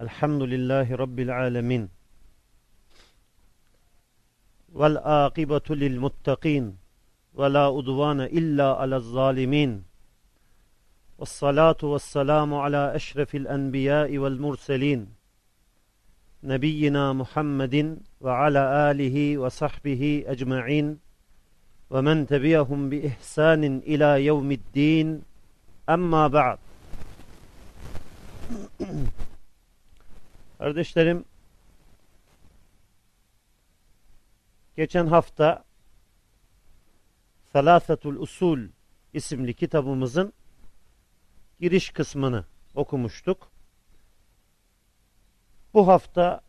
الحمد لله رب العالمين والآقبة للمتقين ولا أدوان إلا على الظالمين والصلاة والسلام على أشرف الأنبياء والمرسلين نبينا محمد وعلى آله وصحبه أجمعين ومن تبعهم بإحسان إلى يوم الدين أما بعد Kardeşlerim geçen hafta Salasetul Usul isimli kitabımızın giriş kısmını okumuştuk. Bu hafta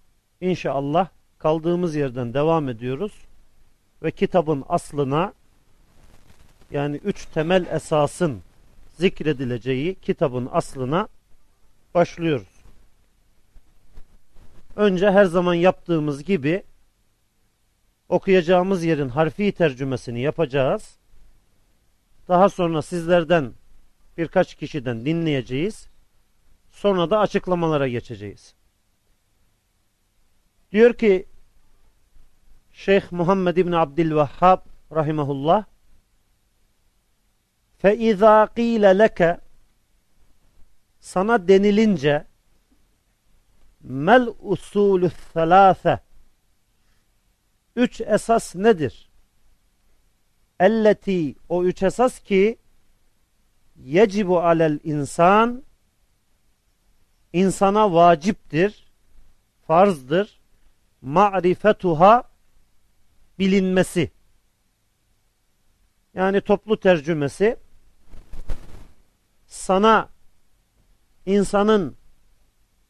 inşallah kaldığımız yerden devam ediyoruz ve kitabın aslına yani üç temel esasın zikredileceği kitabın aslına başlıyoruz. Önce her zaman yaptığımız gibi okuyacağımız yerin harfi tercümesini yapacağız. Daha sonra sizlerden birkaç kişiden dinleyeceğiz. Sonra da açıklamalara geçeceğiz. Diyor ki Şeyh Muhammed İbni Abdülvehhab rahimahullah فَاِذَا قِيلَ لَكَ Sana denilince mel usulü thelâfe üç esas nedir? Elleti o üç esas ki yecibu alel insan insana vaciptir, farzdır, ma'rifetuha bilinmesi. Yani toplu tercümesi sana insanın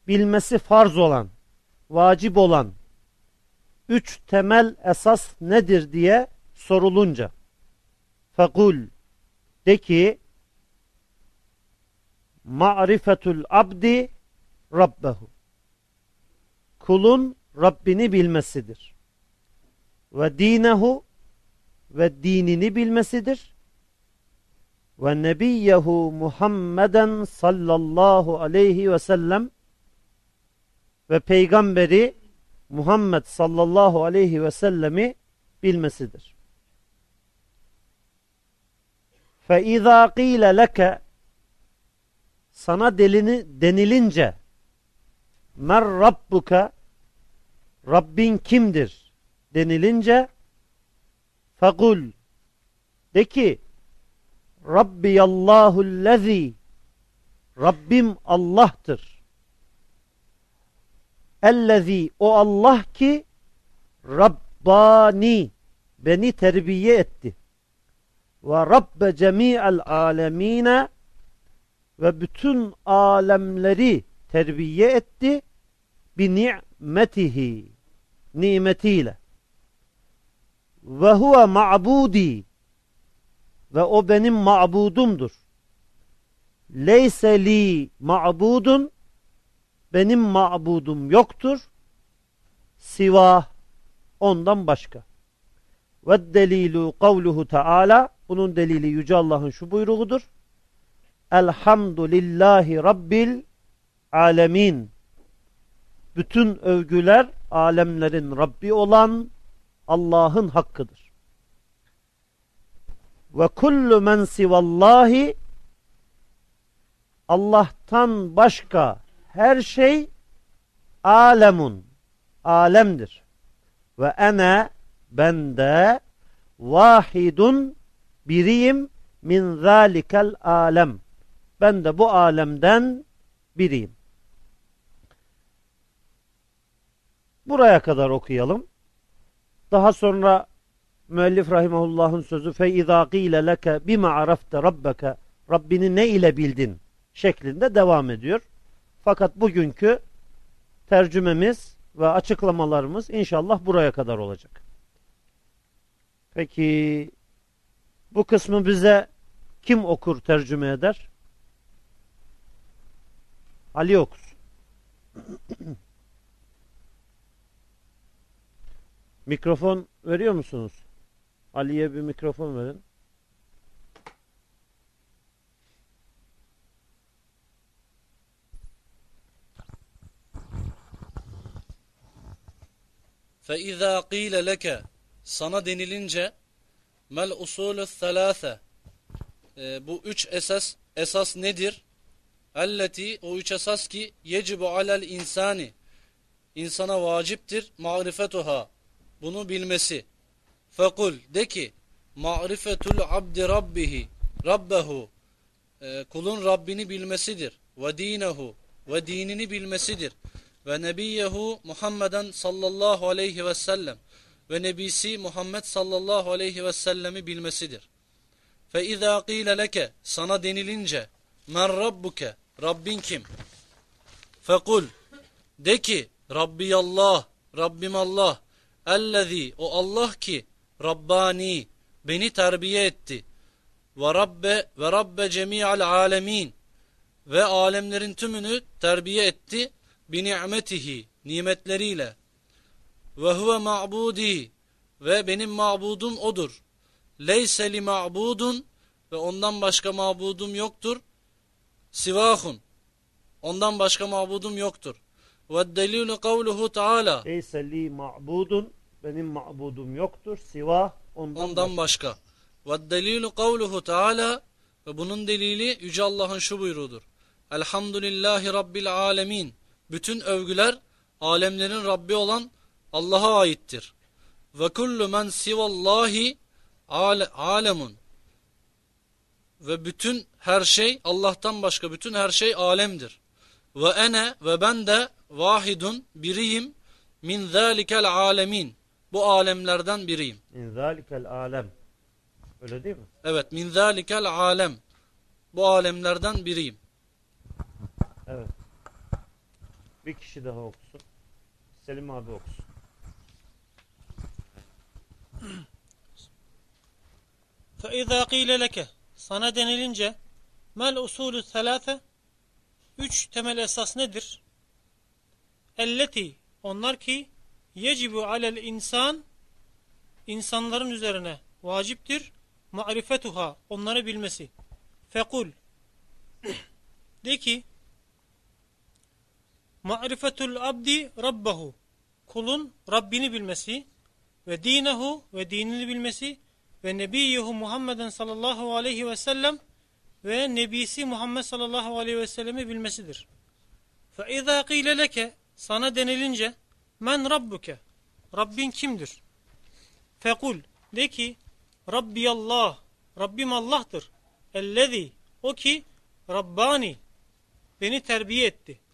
bilmesi farz olan, vacip olan üç temel esas nedir diye sorulunca fekul de ki ma'rifetul abdi rabbehu kulun Rabbini bilmesidir. Ve dinehu ve dinini bilmesidir. Ve nebiyyehu Muhammeden sallallahu aleyhi ve sellem ve peygamberi Muhammed sallallahu aleyhi ve sellemi bilmesidir. فَاِذَا قِيلَ لَكَ Sana delini, denilince mer rabbuka Rabbin kimdir denilince fekul de ki Rabbiyallahu Rabbim Allah'tır. Ellezî o Allah ki Rabbani beni terbiye etti. Ve Rabbe cemi'el alemine ve bütün alemleri terbiye etti bi ni'metihi nimetiyle. Ve huve ma'budi ve o benim ma'budumdur. Leyse li ma'budun benim ma'budum yoktur. Siva ondan başka. Ve delilu kavluhu Teala bunun delili Yüce Allah'ın şu buyruğudur. Elhamdülillahi Rabbil alemin. Bütün övgüler alemlerin Rabbi olan Allah'ın hakkıdır. Ve kullu men sivallahi Allah'tan başka her şey alemun, alemdir. Ve ene bende vahidun biriyim min zalikel alem. Ben de bu alemden biriyim. Buraya kadar okuyalım. Daha sonra müellif rahimahullah'ın sözü fe izâ gîle leke bima arafte rabbeke Rabbini ne ile bildin şeklinde devam ediyor. Fakat bugünkü tercümemiz ve açıklamalarımız inşallah buraya kadar olacak. Peki bu kısmı bize kim okur tercüme eder? Ali okur. mikrofon veriyor musunuz? Ali'ye bir mikrofon verin. فَاِذَا قِيلَ لَكَ Sana denilince mel usulü thalâfe e, bu üç esas esas nedir? Elleti o üç esas ki yecibu alel insani insana vaciptir marifetuha bunu bilmesi. Fekul de ki ma'rifetul abdi rabbihi rabbehu e, kulun Rabbini bilmesidir ve dinehu ve dinini bilmesidir ve nebiyyehu Muhammeden sallallahu aleyhi ve sellem ve nebisi Muhammed sallallahu aleyhi ve sellemi bilmesidir. Fe izâ qîle leke sana denilince men rabbuke Rabbin kim? Fekul de ki Rabbi Allah Rabbim Allah ellezî o Allah ki Rabbani beni terbiye etti ve Rabbe ve Rabbe cemi'al alemin ve alemlerin tümünü terbiye etti bi ni'metihi nimetleriyle ve huve ma'budi ve benim ma'budum odur. Leyse li ma'budun ve ondan başka ma'budum yoktur. Sivahun ondan başka ma'budum yoktur. Ve delilu kavluhu taala Leyse li ma'budun benim ma'budum yoktur. Siva ondan, ondan başka. Ve delilu kavluhu taala ve bunun delili Yüce Allah'ın şu buyruğudur. Elhamdülillahi Rabbil alemin. Bütün övgüler alemlerin Rabbi olan Allah'a aittir. Ve kullu men sivallahi alemun. Ve bütün her şey Allah'tan başka bütün her şey alemdir. Ve ene ve ben de vahidun biriyim min zâlikel alemin. Bu alemlerden biriyim. Min zâlikel alem. Öyle değil mi? Evet min zâlikel alem. Bu alemlerden biriyim. Evet. Bir kişi daha okusun. Selim abi okusun. فَاِذَا قِيلَ لَكَ Sana denilince mel usulü selâfe Üç temel esas nedir? Elleti onlar ki yecibu alel insan insanların üzerine vaciptir marifetuha onları bilmesi. Fekul de ki marifetul abdi rabbahu kulun Rabbini bilmesi ve dinehu ve dinini bilmesi ve nebiyyehu Muhammeden sallallahu aleyhi ve sellem ve nebisi Muhammed sallallahu aleyhi ve sellemi bilmesidir. Fe izâ qîle sana denilince men rabbuke Rabbin kimdir? Fekul de ki Rabbi Allah Rabbim Allah'tır. Ellezî o ki Rabbani beni terbiye etti.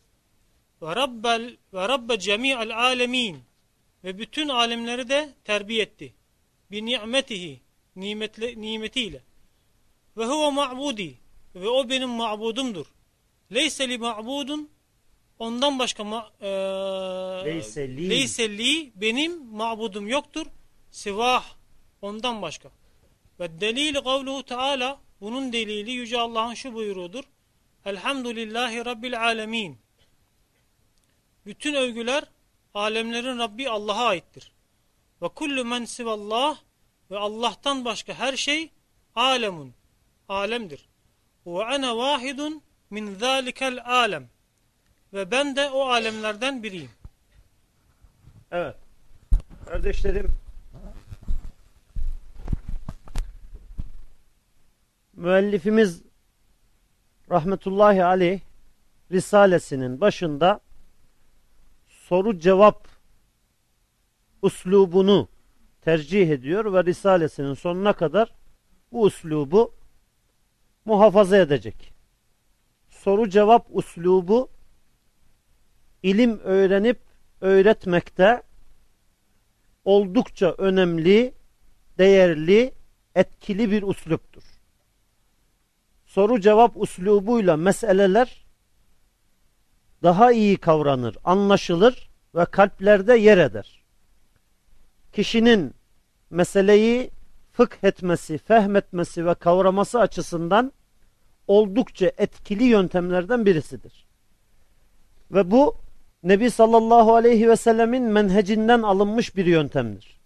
Ve rabbel ve rabbe cemi'al alemin ve bütün alemleri de terbiye etti. Bi ni'metihi nimetle, nimetiyle. Ve huve ma'budi ve o benim ma'budumdur. Leyse li ma'budun ondan başka ma, e, leyse, li. leyse li benim ma'budum yoktur. Sivah ondan başka. Ve delili kavluhu Teala bunun delili Yüce Allah'ın şu buyruğudur. Elhamdülillahi Rabbil alemin. Bütün övgüler alemlerin Rabbi Allah'a aittir. Ve kullu men sivallah ve Allah'tan başka her şey alemun, alemdir. Ve ana vahidun min zalikel alem. Ve ben de o alemlerden biriyim. Evet. Kardeşlerim müellifimiz rahmetullahi aleyh Risalesinin başında soru cevap uslubunu tercih ediyor ve Risalesinin sonuna kadar bu uslubu muhafaza edecek. Soru cevap uslubu ilim öğrenip öğretmekte oldukça önemli, değerli, etkili bir usluptur. Soru cevap uslubuyla meseleler daha iyi kavranır, anlaşılır ve kalplerde yer eder. Kişinin meseleyi fıkh etmesi, fehmetmesi ve kavraması açısından oldukça etkili yöntemlerden birisidir. Ve bu Nebi sallallahu aleyhi ve sellemin menhecinden alınmış bir yöntemdir.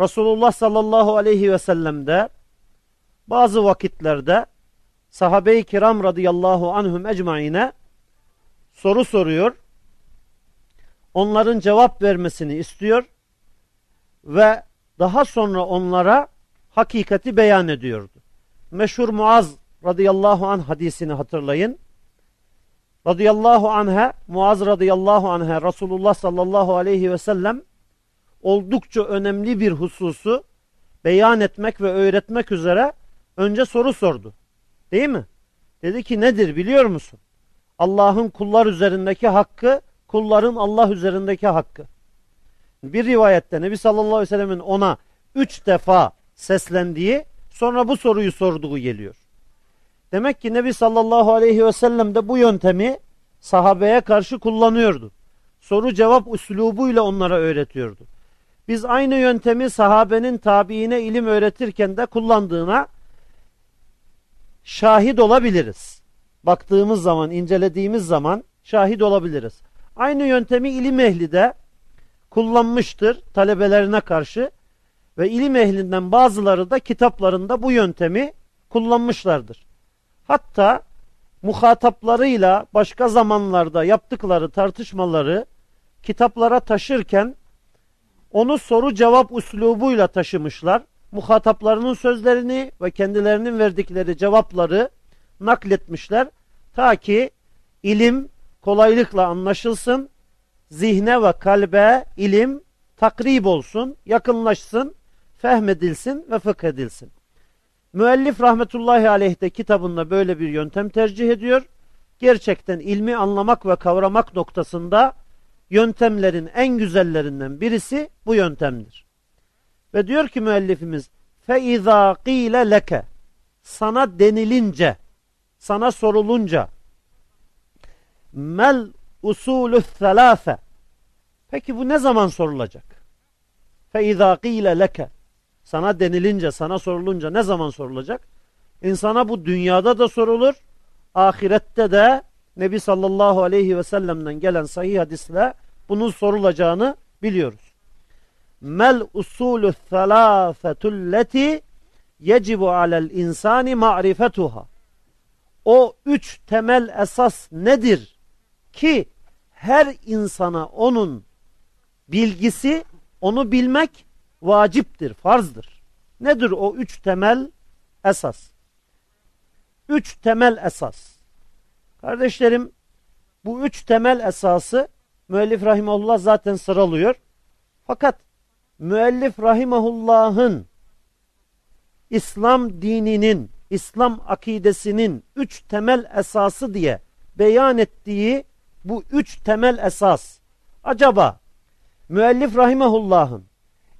Resulullah sallallahu aleyhi ve sellem'de bazı vakitlerde sahabe-i kiram radıyallahu anhum ecmaine soru soruyor. onların cevap vermesini istiyor ve daha sonra onlara hakikati beyan ediyordu. Meşhur Muaz radıyallahu anh hadisini hatırlayın. Radıyallahu anha, Muaz radıyallahu anha Resulullah sallallahu aleyhi ve sellem oldukça önemli bir hususu beyan etmek ve öğretmek üzere önce soru sordu. Değil mi? Dedi ki nedir biliyor musun? Allah'ın kullar üzerindeki hakkı, kulların Allah üzerindeki hakkı. Bir rivayette Nebi sallallahu aleyhi ve sellemin ona üç defa seslendiği sonra bu soruyu sorduğu geliyor. Demek ki Nebi sallallahu aleyhi ve sellem de bu yöntemi sahabeye karşı kullanıyordu. Soru cevap üslubuyla onlara öğretiyordu. Biz aynı yöntemi sahabenin tabiine ilim öğretirken de kullandığına şahit olabiliriz. Baktığımız zaman, incelediğimiz zaman şahit olabiliriz. Aynı yöntemi ilim ehli de kullanmıştır talebelerine karşı ve ilim ehlinden bazıları da kitaplarında bu yöntemi kullanmışlardır. Hatta muhataplarıyla başka zamanlarda yaptıkları tartışmaları kitaplara taşırken onu soru cevap üslubuyla taşımışlar. Muhataplarının sözlerini ve kendilerinin verdikleri cevapları nakletmişler. Ta ki ilim kolaylıkla anlaşılsın, zihne ve kalbe ilim takrib olsun, yakınlaşsın, fehmedilsin ve fıkh edilsin. Müellif rahmetullahi aleyh de kitabında böyle bir yöntem tercih ediyor. Gerçekten ilmi anlamak ve kavramak noktasında yöntemlerin en güzellerinden birisi bu yöntemdir. Ve diyor ki müellifimiz فَاِذَا قِيلَ leke Sana denilince, sana sorulunca mel usulü selâfe peki bu ne zaman sorulacak? Fe izâ gîle leke sana denilince, sana sorulunca ne zaman sorulacak? İnsana bu dünyada da sorulur, ahirette de Nebi sallallahu aleyhi ve sellem'den gelen sahih hadisle bunun sorulacağını biliyoruz. Mel usulü selâfetulleti yecibu alel insani ma'rifetuha o üç temel esas nedir ki her insana onun bilgisi, onu bilmek vaciptir, farzdır. Nedir o üç temel esas? Üç temel esas. Kardeşlerim, bu üç temel esası müellif rahimahullah zaten sıralıyor. Fakat müellif rahimahullah'ın İslam dininin, İslam akidesinin üç temel esası diye beyan ettiği bu üç temel esas acaba müellif rahimahullah'ın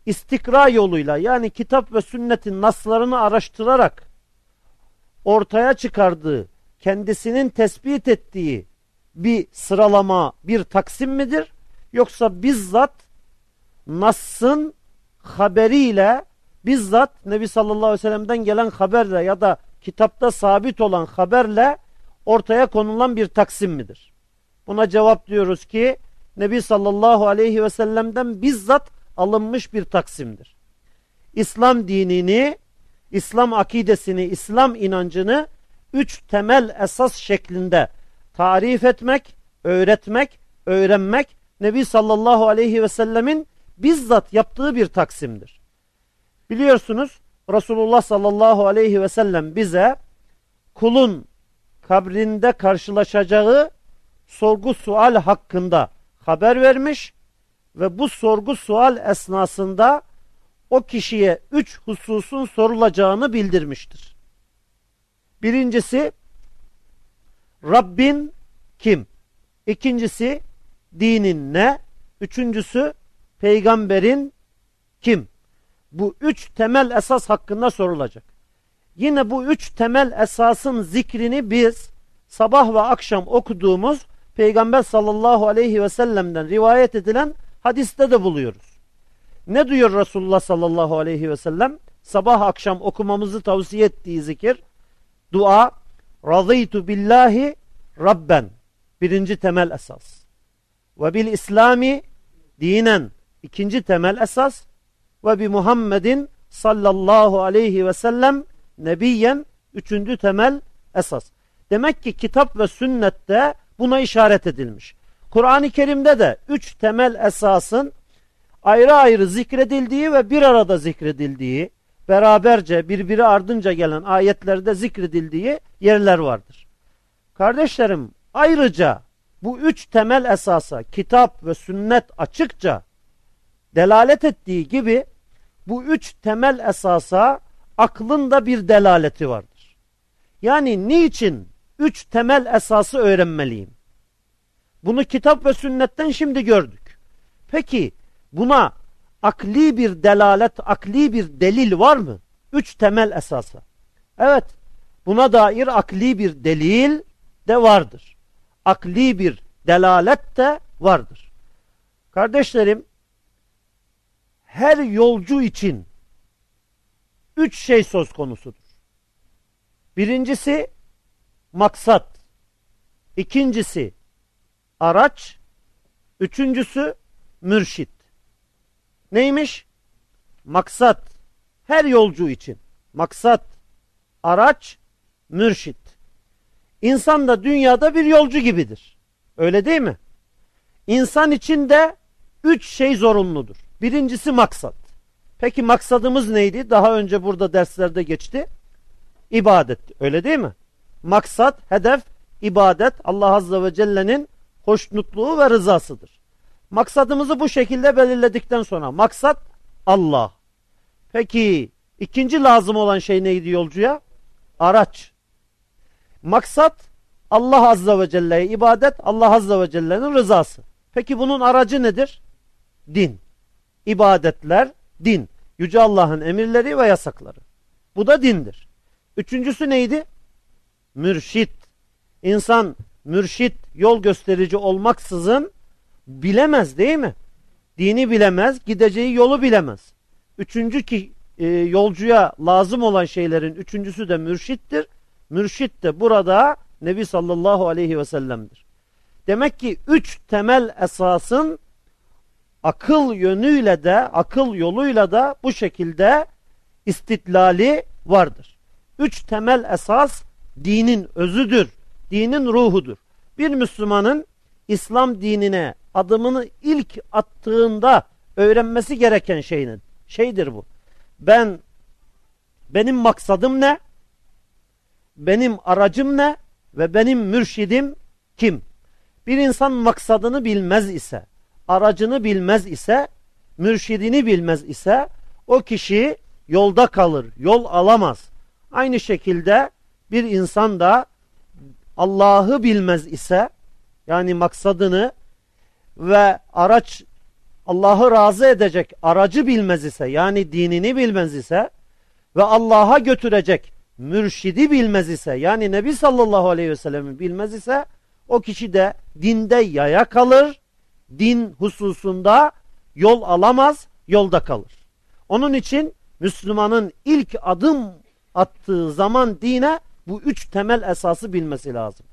istikra yoluyla yani kitap ve sünnetin naslarını araştırarak ortaya çıkardığı, kendisinin tespit ettiği bir sıralama, bir taksim midir? Yoksa bizzat Nas'ın haberiyle bizzat Nebi sallallahu aleyhi ve sellem'den gelen haberle ya da kitapta sabit olan haberle ortaya konulan bir taksim midir? Buna cevap diyoruz ki Nebi sallallahu aleyhi ve sellem'den bizzat alınmış bir taksimdir. İslam dinini, İslam akidesini, İslam inancını üç temel esas şeklinde tarif etmek, öğretmek, öğrenmek Nebi sallallahu aleyhi ve sellemin bizzat yaptığı bir taksimdir. Biliyorsunuz Resulullah sallallahu aleyhi ve sellem bize kulun kabrinde karşılaşacağı sorgu sual hakkında haber vermiş ve bu sorgu sual esnasında o kişiye üç hususun sorulacağını bildirmiştir. Birincisi Rabbin kim? İkincisi dinin ne? Üçüncüsü peygamberin kim? Bu üç temel esas hakkında sorulacak. Yine bu üç temel esasın zikrini biz sabah ve akşam okuduğumuz Peygamber sallallahu aleyhi ve sellem'den rivayet edilen hadiste de buluyoruz. Ne diyor Resulullah sallallahu aleyhi ve sellem? Sabah akşam okumamızı tavsiye ettiği zikir, dua, razıytu billahi rabben, birinci temel esas. Ve bil İslami dinen, ikinci temel esas. Ve bi Muhammedin sallallahu aleyhi ve sellem nebiyen, üçüncü temel esas. Demek ki kitap ve sünnette buna işaret edilmiş. Kur'an-ı Kerim'de de üç temel esasın ayrı ayrı zikredildiği ve bir arada zikredildiği, beraberce birbiri ardınca gelen ayetlerde zikredildiği yerler vardır. Kardeşlerim ayrıca bu üç temel esasa kitap ve sünnet açıkça delalet ettiği gibi bu üç temel esasa aklın da bir delaleti vardır. Yani niçin üç temel esası öğrenmeliyim? Bunu kitap ve sünnetten şimdi gördük. Peki buna akli bir delalet, akli bir delil var mı? Üç temel esasa. Evet, buna dair akli bir delil de vardır. Akli bir delalet de vardır. Kardeşlerim, her yolcu için üç şey söz konusudur. Birincisi maksat, ikincisi araç, üçüncüsü mürşit. Neymiş? Maksat, her yolcu için. Maksat, araç, mürşit. İnsan da dünyada bir yolcu gibidir. Öyle değil mi? İnsan için de üç şey zorunludur. Birincisi maksat. Peki maksadımız neydi? Daha önce burada derslerde geçti. İbadet. Öyle değil mi? Maksat, hedef, ibadet Allah Azze ve Celle'nin hoşnutluğu ve rızasıdır. Maksadımızı bu şekilde belirledikten sonra maksat Allah. Peki ikinci lazım olan şey neydi yolcuya? Araç. Maksat Allah Azze ve Celle'ye ibadet, Allah Azze ve Celle'nin rızası. Peki bunun aracı nedir? Din. İbadetler, din. Yüce Allah'ın emirleri ve yasakları. Bu da dindir. Üçüncüsü neydi? Mürşit. İnsan mürşit, yol gösterici olmaksızın bilemez değil mi? Dini bilemez, gideceği yolu bilemez. Üçüncü ki e, yolcuya lazım olan şeylerin üçüncüsü de mürşittir. Mürşit de burada Nebi sallallahu aleyhi ve sellem'dir. Demek ki üç temel esasın akıl yönüyle de, akıl yoluyla da bu şekilde istitlali vardır. Üç temel esas dinin özüdür, dinin ruhudur. Bir Müslümanın İslam dinine adımını ilk attığında öğrenmesi gereken şeyin şeydir bu. Ben benim maksadım ne? Benim aracım ne? Ve benim mürşidim kim? Bir insan maksadını bilmez ise, aracını bilmez ise, mürşidini bilmez ise o kişi yolda kalır, yol alamaz. Aynı şekilde bir insan da Allah'ı bilmez ise yani maksadını ve araç Allah'ı razı edecek aracı bilmez ise yani dinini bilmez ise ve Allah'a götürecek mürşidi bilmez ise yani Nebi sallallahu aleyhi ve sellem'i bilmez ise o kişi de dinde yaya kalır, din hususunda yol alamaz, yolda kalır. Onun için Müslümanın ilk adım attığı zaman dine bu üç temel esası bilmesi lazım.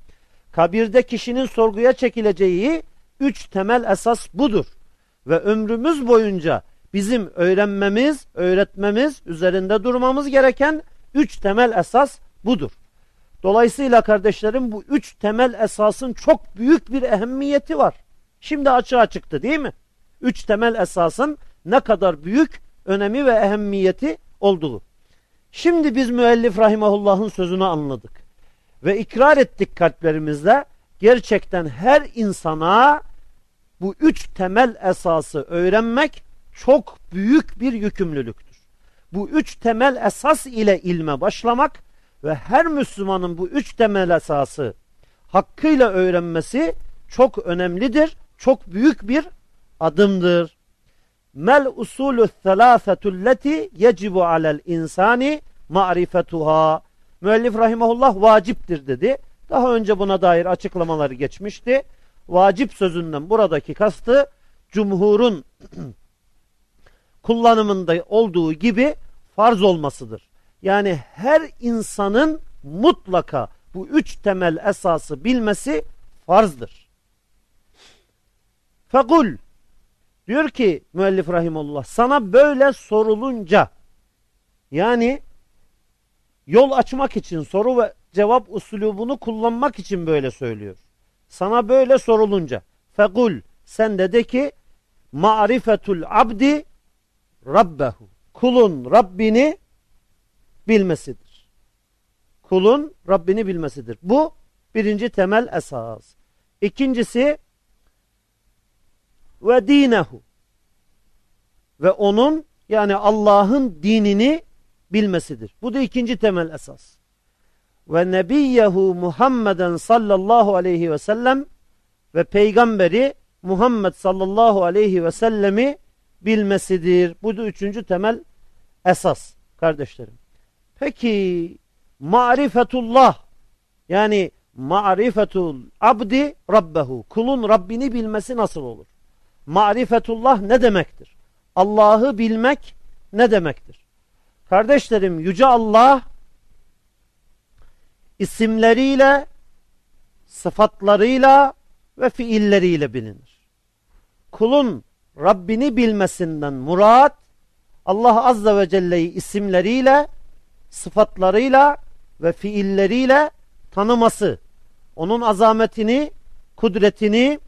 Kabirde kişinin sorguya çekileceği üç temel esas budur. Ve ömrümüz boyunca bizim öğrenmemiz, öğretmemiz, üzerinde durmamız gereken üç temel esas budur. Dolayısıyla kardeşlerim bu üç temel esasın çok büyük bir ehemmiyeti var. Şimdi açığa çıktı değil mi? Üç temel esasın ne kadar büyük önemi ve ehemmiyeti olduğu. Şimdi biz müellif rahimahullah'ın sözünü anladık. Ve ikrar ettik kalplerimizle gerçekten her insana bu üç temel esası öğrenmek çok büyük bir yükümlülüktür. Bu üç temel esas ile ilme başlamak ve her Müslümanın bu üç temel esası hakkıyla öğrenmesi çok önemlidir, çok büyük bir adımdır. Mel usulü thelâfetulleti yecibu alel insani ma'rifetuha. Müellif rahimahullah vaciptir dedi. Daha önce buna dair açıklamaları geçmişti. Vacip sözünden buradaki kastı cumhurun kullanımında olduğu gibi farz olmasıdır. Yani her insanın mutlaka bu üç temel esası bilmesi farzdır. Fekul diyor ki müellif rahimullah sana böyle sorulunca yani yol açmak için soru ve cevap usulübünü kullanmak için böyle söylüyor. Sana böyle sorulunca Fekul sen de de ki marifetul abdi rabbehu. Kulun Rabbini bilmesidir. Kulun Rabbini bilmesidir. Bu birinci temel esas. İkincisi ve dinehu ve onun yani Allah'ın dinini bilmesidir. Bu da ikinci temel esas. Ve nebiyyehu Muhammeden sallallahu aleyhi ve sellem ve peygamberi Muhammed sallallahu aleyhi ve sellemi bilmesidir. Bu da üçüncü temel esas kardeşlerim. Peki marifetullah yani marifetul abdi rabbehu kulun Rabbini bilmesi nasıl olur? Marifetullah ne demektir? Allah'ı bilmek ne demektir? Kardeşlerim Yüce Allah isimleriyle, sıfatlarıyla ve fiilleriyle bilinir. Kulun Rabbini bilmesinden murat Allah Azze ve Celle'yi isimleriyle, sıfatlarıyla ve fiilleriyle tanıması, onun azametini, kudretini,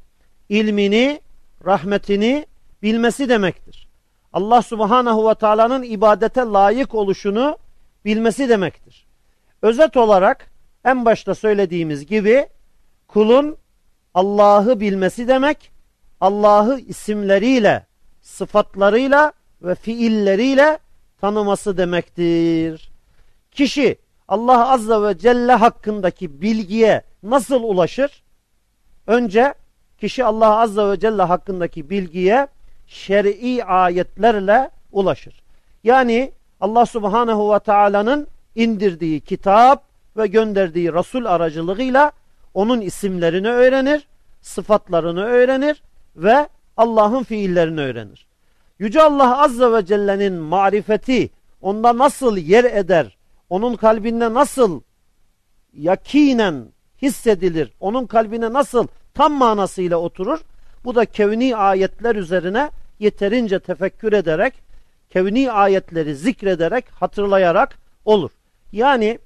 ilmini, rahmetini bilmesi demektir. Allah Subhanahu ve Taala'nın ibadete layık oluşunu bilmesi demektir. Özet olarak en başta söylediğimiz gibi kulun Allah'ı bilmesi demek, Allah'ı isimleriyle, sıfatlarıyla ve fiilleriyle tanıması demektir. Kişi Allah Azze ve Celle hakkındaki bilgiye nasıl ulaşır? Önce kişi Allah Azze ve Celle hakkındaki bilgiye şer'i ayetlerle ulaşır. Yani Allah Subhanahu ve Taala'nın indirdiği kitap ve gönderdiği Resul aracılığıyla onun isimlerini öğrenir, sıfatlarını öğrenir ve Allah'ın fiillerini öğrenir. Yüce Allah Azze ve Celle'nin marifeti onda nasıl yer eder, onun kalbinde nasıl yakinen hissedilir, onun kalbine nasıl tam manasıyla oturur, bu da kevni ayetler üzerine yeterince tefekkür ederek, kevni ayetleri zikrederek, hatırlayarak olur. Yani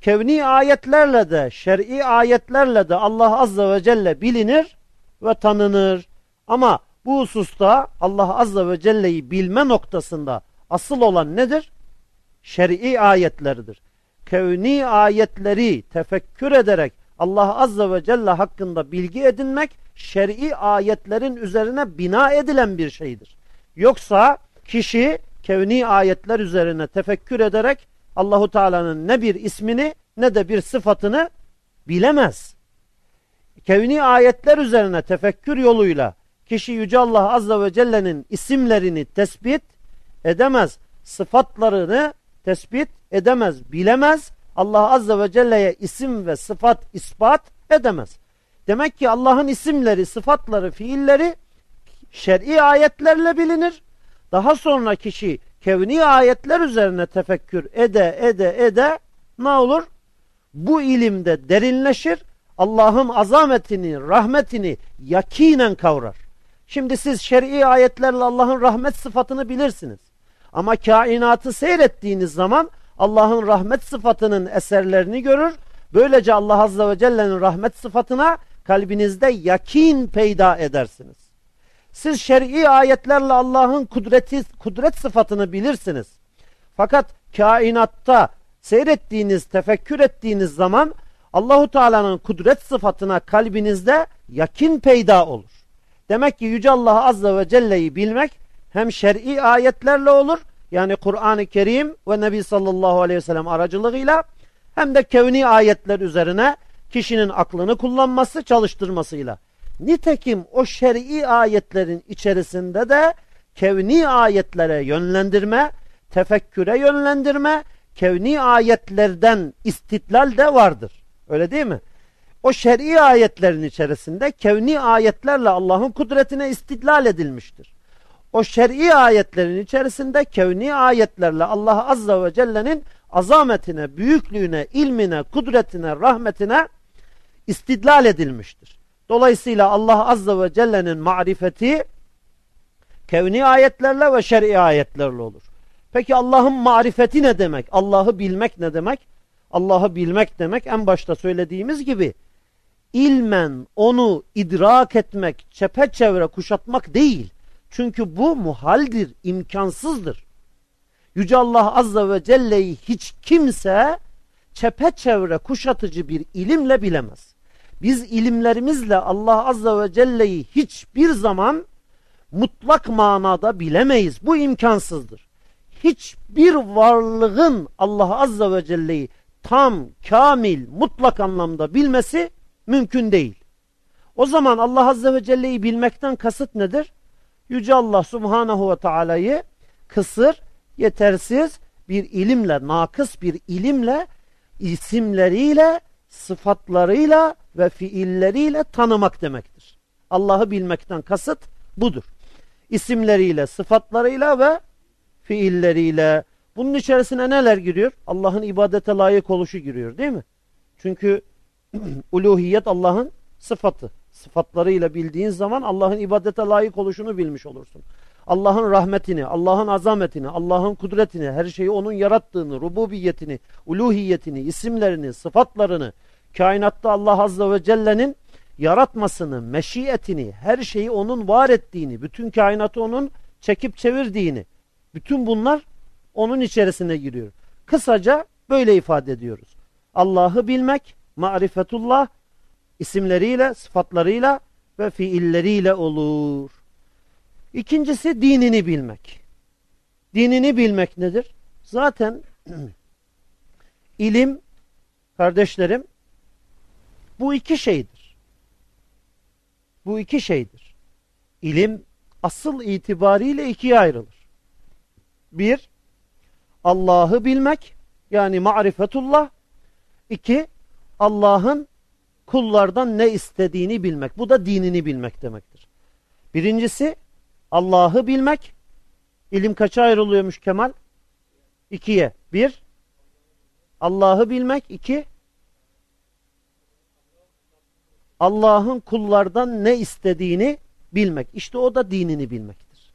kevni ayetlerle de, şer'i ayetlerle de Allah Azze ve Celle bilinir ve tanınır. Ama bu hususta Allah Azze ve Celle'yi bilme noktasında asıl olan nedir? Şer'i ayetleridir. Kevni ayetleri tefekkür ederek Allah Azze ve Celle hakkında bilgi edinmek şer'i ayetlerin üzerine bina edilen bir şeydir. Yoksa kişi kevni ayetler üzerine tefekkür ederek Allahu Teala'nın ne bir ismini ne de bir sıfatını bilemez. Kevni ayetler üzerine tefekkür yoluyla kişi Yüce Allah Azze ve Celle'nin isimlerini tespit edemez, sıfatlarını tespit edemez, bilemez. Allah Azze ve Celle'ye isim ve sıfat ispat edemez. Demek ki Allah'ın isimleri, sıfatları, fiilleri şer'i ayetlerle bilinir. Daha sonra kişi kevni ayetler üzerine tefekkür ede ede ede ne olur? Bu ilimde derinleşir. Allah'ın azametini, rahmetini yakinen kavrar. Şimdi siz şer'i ayetlerle Allah'ın rahmet sıfatını bilirsiniz. Ama kainatı seyrettiğiniz zaman Allah'ın rahmet sıfatının eserlerini görür. Böylece Allah Azze ve Celle'nin rahmet sıfatına kalbinizde yakin peyda edersiniz. Siz şer'i ayetlerle Allah'ın kudreti, kudret sıfatını bilirsiniz. Fakat kainatta seyrettiğiniz, tefekkür ettiğiniz zaman Allahu Teala'nın kudret sıfatına kalbinizde yakin peyda olur. Demek ki Yüce Allah Azze ve Celle'yi bilmek hem şer'i ayetlerle olur, yani Kur'an-ı Kerim ve Nebi sallallahu aleyhi ve sellem aracılığıyla hem de kevni ayetler üzerine kişinin aklını kullanması, çalıştırmasıyla. Nitekim o şer'i ayetlerin içerisinde de kevni ayetlere yönlendirme, tefekküre yönlendirme, kevni ayetlerden istitlal de vardır. Öyle değil mi? O şer'i ayetlerin içerisinde kevni ayetlerle Allah'ın kudretine istitlal edilmiştir. O şer'i ayetlerin içerisinde kevni ayetlerle Allah Azza ve Celle'nin azametine, büyüklüğüne, ilmine, kudretine, rahmetine istidlal edilmiştir. Dolayısıyla Allah Azze ve Celle'nin marifeti kevni ayetlerle ve şer'i ayetlerle olur. Peki Allah'ın marifeti ne demek? Allah'ı bilmek ne demek? Allah'ı bilmek demek en başta söylediğimiz gibi ilmen onu idrak etmek, çepeçevre kuşatmak değil. Çünkü bu muhaldir, imkansızdır. Yüce Allah Azze ve Celle'yi hiç kimse çepeçevre kuşatıcı bir ilimle bilemez. Biz ilimlerimizle Allah Azze ve Celle'yi hiçbir zaman mutlak manada bilemeyiz. Bu imkansızdır. Hiçbir varlığın Allah Azze ve Celle'yi tam, kamil, mutlak anlamda bilmesi mümkün değil. O zaman Allah Azze ve Celle'yi bilmekten kasıt nedir? Yüce Allah Subhanahu ve Taala'yı kısır, yetersiz bir ilimle, nakıs bir ilimle, isimleriyle, sıfatlarıyla ve fiilleriyle tanımak demektir. Allah'ı bilmekten kasıt budur. İsimleriyle, sıfatlarıyla ve fiilleriyle. Bunun içerisine neler giriyor? Allah'ın ibadete layık oluşu giriyor değil mi? Çünkü uluhiyet Allah'ın sıfatı. Sıfatlarıyla bildiğin zaman Allah'ın ibadete layık oluşunu bilmiş olursun. Allah'ın rahmetini, Allah'ın azametini, Allah'ın kudretini, her şeyi onun yarattığını, rububiyetini, uluhiyetini, isimlerini, sıfatlarını, kainatta Allah Azze ve Celle'nin yaratmasını, meşiyetini, her şeyi onun var ettiğini, bütün kainatı onun çekip çevirdiğini, bütün bunlar onun içerisine giriyor. Kısaca böyle ifade ediyoruz. Allah'ı bilmek, marifetullah, isimleriyle, sıfatlarıyla ve fiilleriyle olur. İkincisi dinini bilmek. Dinini bilmek nedir? Zaten ilim, kardeşlerim, bu iki şeydir. Bu iki şeydir. İlim asıl itibariyle ikiye ayrılır. Bir, Allah'ı bilmek yani marifetullah. İki, Allah'ın kullardan ne istediğini bilmek. Bu da dinini bilmek demektir. Birincisi Allah'ı bilmek. İlim kaça ayrılıyormuş Kemal? İkiye. Bir, Allah'ı bilmek. İki, Allah'ın kullardan ne istediğini bilmek. İşte o da dinini bilmektir.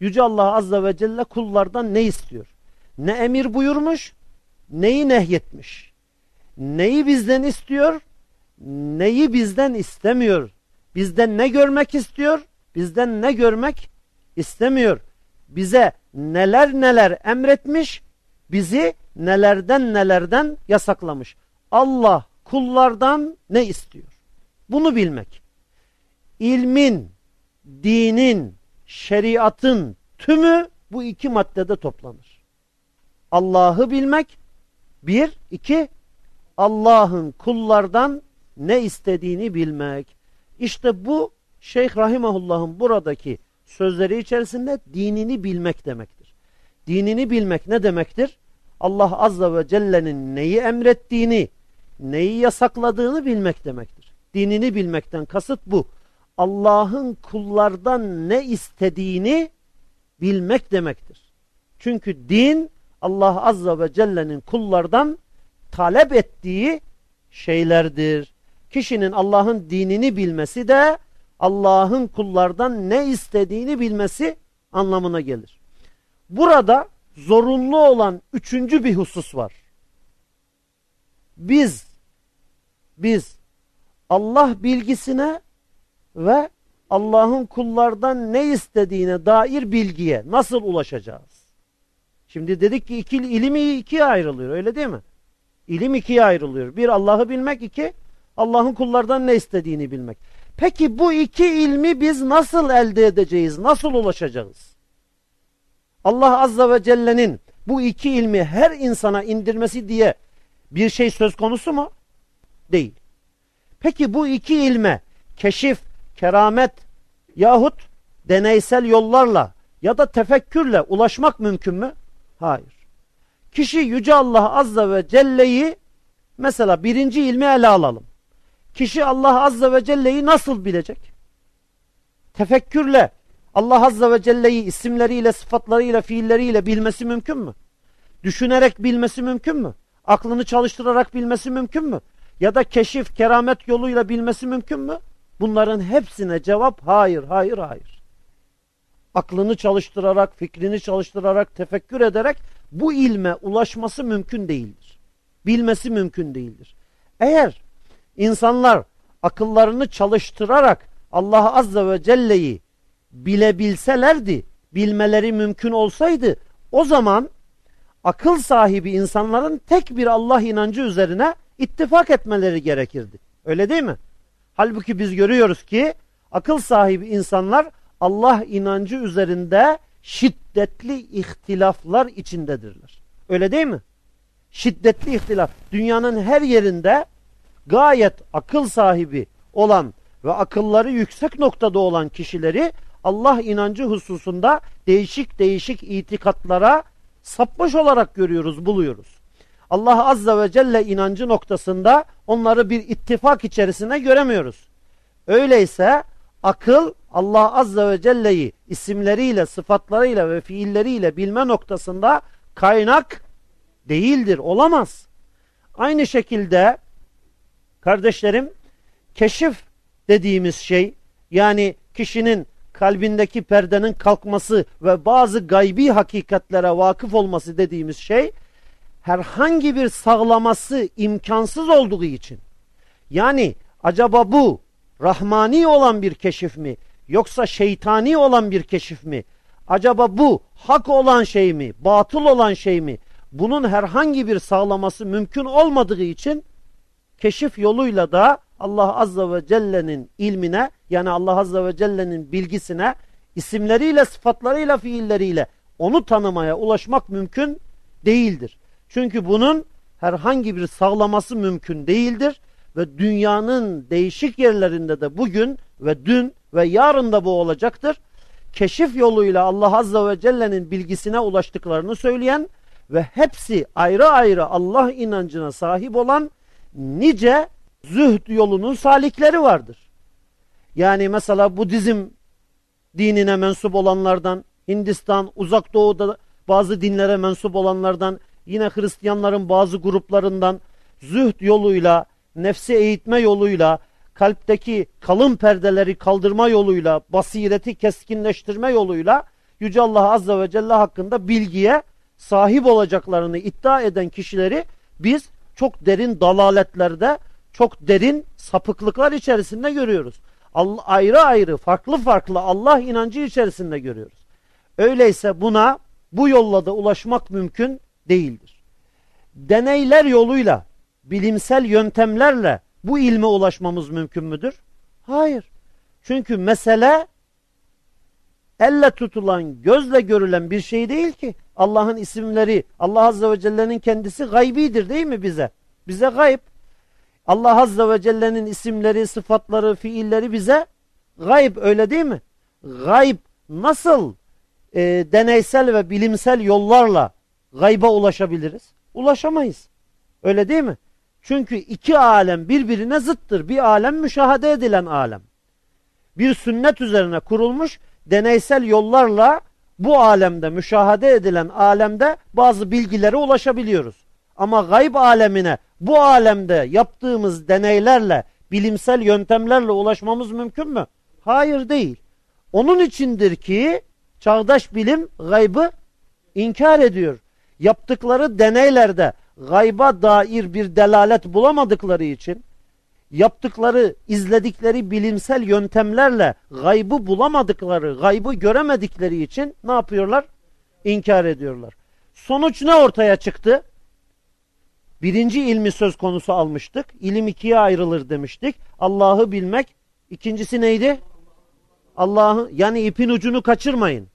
Yüce Allah Azze ve Celle kullardan ne istiyor? Ne emir buyurmuş, neyi nehyetmiş? Neyi bizden istiyor, neyi bizden istemiyor? Bizden ne görmek istiyor, bizden ne görmek istemiyor? Bize neler neler emretmiş, bizi nelerden nelerden yasaklamış. Allah kullardan ne istiyor? Bunu bilmek. İlmin, dinin, şeriatın tümü bu iki maddede toplanır. Allah'ı bilmek, bir, iki, Allah'ın kullardan ne istediğini bilmek. İşte bu Şeyh Rahimahullah'ın buradaki sözleri içerisinde dinini bilmek demektir. Dinini bilmek ne demektir? Allah Azze ve Celle'nin neyi emrettiğini, neyi yasakladığını bilmek demektir. Dinini bilmekten kasıt bu. Allah'ın kullardan ne istediğini bilmek demektir. Çünkü din Allah Azze ve Celle'nin kullardan talep ettiği şeylerdir. Kişinin Allah'ın dinini bilmesi de Allah'ın kullardan ne istediğini bilmesi anlamına gelir. Burada zorunlu olan üçüncü bir husus var. Biz biz Allah bilgisine ve Allah'ın kullardan ne istediğine dair bilgiye nasıl ulaşacağız? Şimdi dedik ki iki, ilim ikiye ayrılıyor öyle değil mi? İlim ikiye ayrılıyor. Bir Allah'ı bilmek, iki Allah'ın kullardan ne istediğini bilmek. Peki bu iki ilmi biz nasıl elde edeceğiz? Nasıl ulaşacağız? Allah Azza ve Celle'nin bu iki ilmi her insana indirmesi diye bir şey söz konusu mu? Değil. Peki bu iki ilme keşif, keramet yahut deneysel yollarla ya da tefekkürle ulaşmak mümkün mü? Hayır. Kişi Yüce Allah Azze ve Celle'yi mesela birinci ilmi ele alalım. Kişi Allah Azze ve Celle'yi nasıl bilecek? Tefekkürle Allah Azze ve Celle'yi isimleriyle, sıfatlarıyla, fiilleriyle bilmesi mümkün mü? Düşünerek bilmesi mümkün mü? Aklını çalıştırarak bilmesi mümkün mü? Ya da keşif, keramet yoluyla bilmesi mümkün mü? Bunların hepsine cevap hayır, hayır, hayır. Aklını çalıştırarak, fikrini çalıştırarak, tefekkür ederek bu ilme ulaşması mümkün değildir. Bilmesi mümkün değildir. Eğer insanlar akıllarını çalıştırarak Allah Azze ve Celle'yi bilebilselerdi, bilmeleri mümkün olsaydı o zaman akıl sahibi insanların tek bir Allah inancı üzerine ittifak etmeleri gerekirdi. Öyle değil mi? Halbuki biz görüyoruz ki akıl sahibi insanlar Allah inancı üzerinde şiddetli ihtilaflar içindedirler. Öyle değil mi? Şiddetli ihtilaf. Dünyanın her yerinde gayet akıl sahibi olan ve akılları yüksek noktada olan kişileri Allah inancı hususunda değişik değişik itikatlara sapmış olarak görüyoruz, buluyoruz. Allah Azze ve Celle inancı noktasında onları bir ittifak içerisine göremiyoruz. Öyleyse akıl Allah Azze ve Celle'yi isimleriyle, sıfatlarıyla ve fiilleriyle bilme noktasında kaynak değildir, olamaz. Aynı şekilde kardeşlerim keşif dediğimiz şey yani kişinin kalbindeki perdenin kalkması ve bazı gaybi hakikatlere vakıf olması dediğimiz şey herhangi bir sağlaması imkansız olduğu için. Yani acaba bu rahmani olan bir keşif mi yoksa şeytani olan bir keşif mi? Acaba bu hak olan şey mi batıl olan şey mi? Bunun herhangi bir sağlaması mümkün olmadığı için keşif yoluyla da Allah Azze ve Celle'nin ilmine yani Allah Azze ve Celle'nin bilgisine isimleriyle, sıfatlarıyla, fiilleriyle onu tanımaya ulaşmak mümkün değildir. Çünkü bunun herhangi bir sağlaması mümkün değildir ve dünyanın değişik yerlerinde de bugün ve dün ve yarın da bu olacaktır. Keşif yoluyla Allah Azze ve Celle'nin bilgisine ulaştıklarını söyleyen ve hepsi ayrı ayrı Allah inancına sahip olan nice zühd yolunun salikleri vardır. Yani mesela Budizm dinine mensup olanlardan, Hindistan, Uzak Doğu'da bazı dinlere mensup olanlardan, yine Hristiyanların bazı gruplarından zühd yoluyla, nefsi eğitme yoluyla, kalpteki kalın perdeleri kaldırma yoluyla, basireti keskinleştirme yoluyla Yüce Allah Azze ve Celle hakkında bilgiye sahip olacaklarını iddia eden kişileri biz çok derin dalaletlerde, çok derin sapıklıklar içerisinde görüyoruz. Allah, ayrı ayrı, farklı farklı Allah inancı içerisinde görüyoruz. Öyleyse buna bu yolla da ulaşmak mümkün değildir. Deneyler yoluyla, bilimsel yöntemlerle bu ilme ulaşmamız mümkün müdür? Hayır. Çünkü mesele elle tutulan, gözle görülen bir şey değil ki. Allah'ın isimleri, Allah Azze ve Celle'nin kendisi gaybidir değil mi bize? Bize gayb. Allah Azze ve Celle'nin isimleri, sıfatları, fiilleri bize gayb öyle değil mi? Gayb nasıl e, deneysel ve bilimsel yollarla gayba ulaşabiliriz? Ulaşamayız. Öyle değil mi? Çünkü iki alem birbirine zıttır. Bir alem müşahede edilen alem. Bir sünnet üzerine kurulmuş deneysel yollarla bu alemde müşahede edilen alemde bazı bilgilere ulaşabiliyoruz. Ama gayb alemine bu alemde yaptığımız deneylerle, bilimsel yöntemlerle ulaşmamız mümkün mü? Hayır değil. Onun içindir ki çağdaş bilim gaybı inkar ediyor. Yaptıkları deneylerde gayba dair bir delalet bulamadıkları için yaptıkları, izledikleri bilimsel yöntemlerle gaybı bulamadıkları, gaybı göremedikleri için ne yapıyorlar? İnkar ediyorlar. Sonuç ne ortaya çıktı? Birinci ilmi söz konusu almıştık. İlim ikiye ayrılır demiştik. Allah'ı bilmek. İkincisi neydi? Allah'ı yani ipin ucunu kaçırmayın.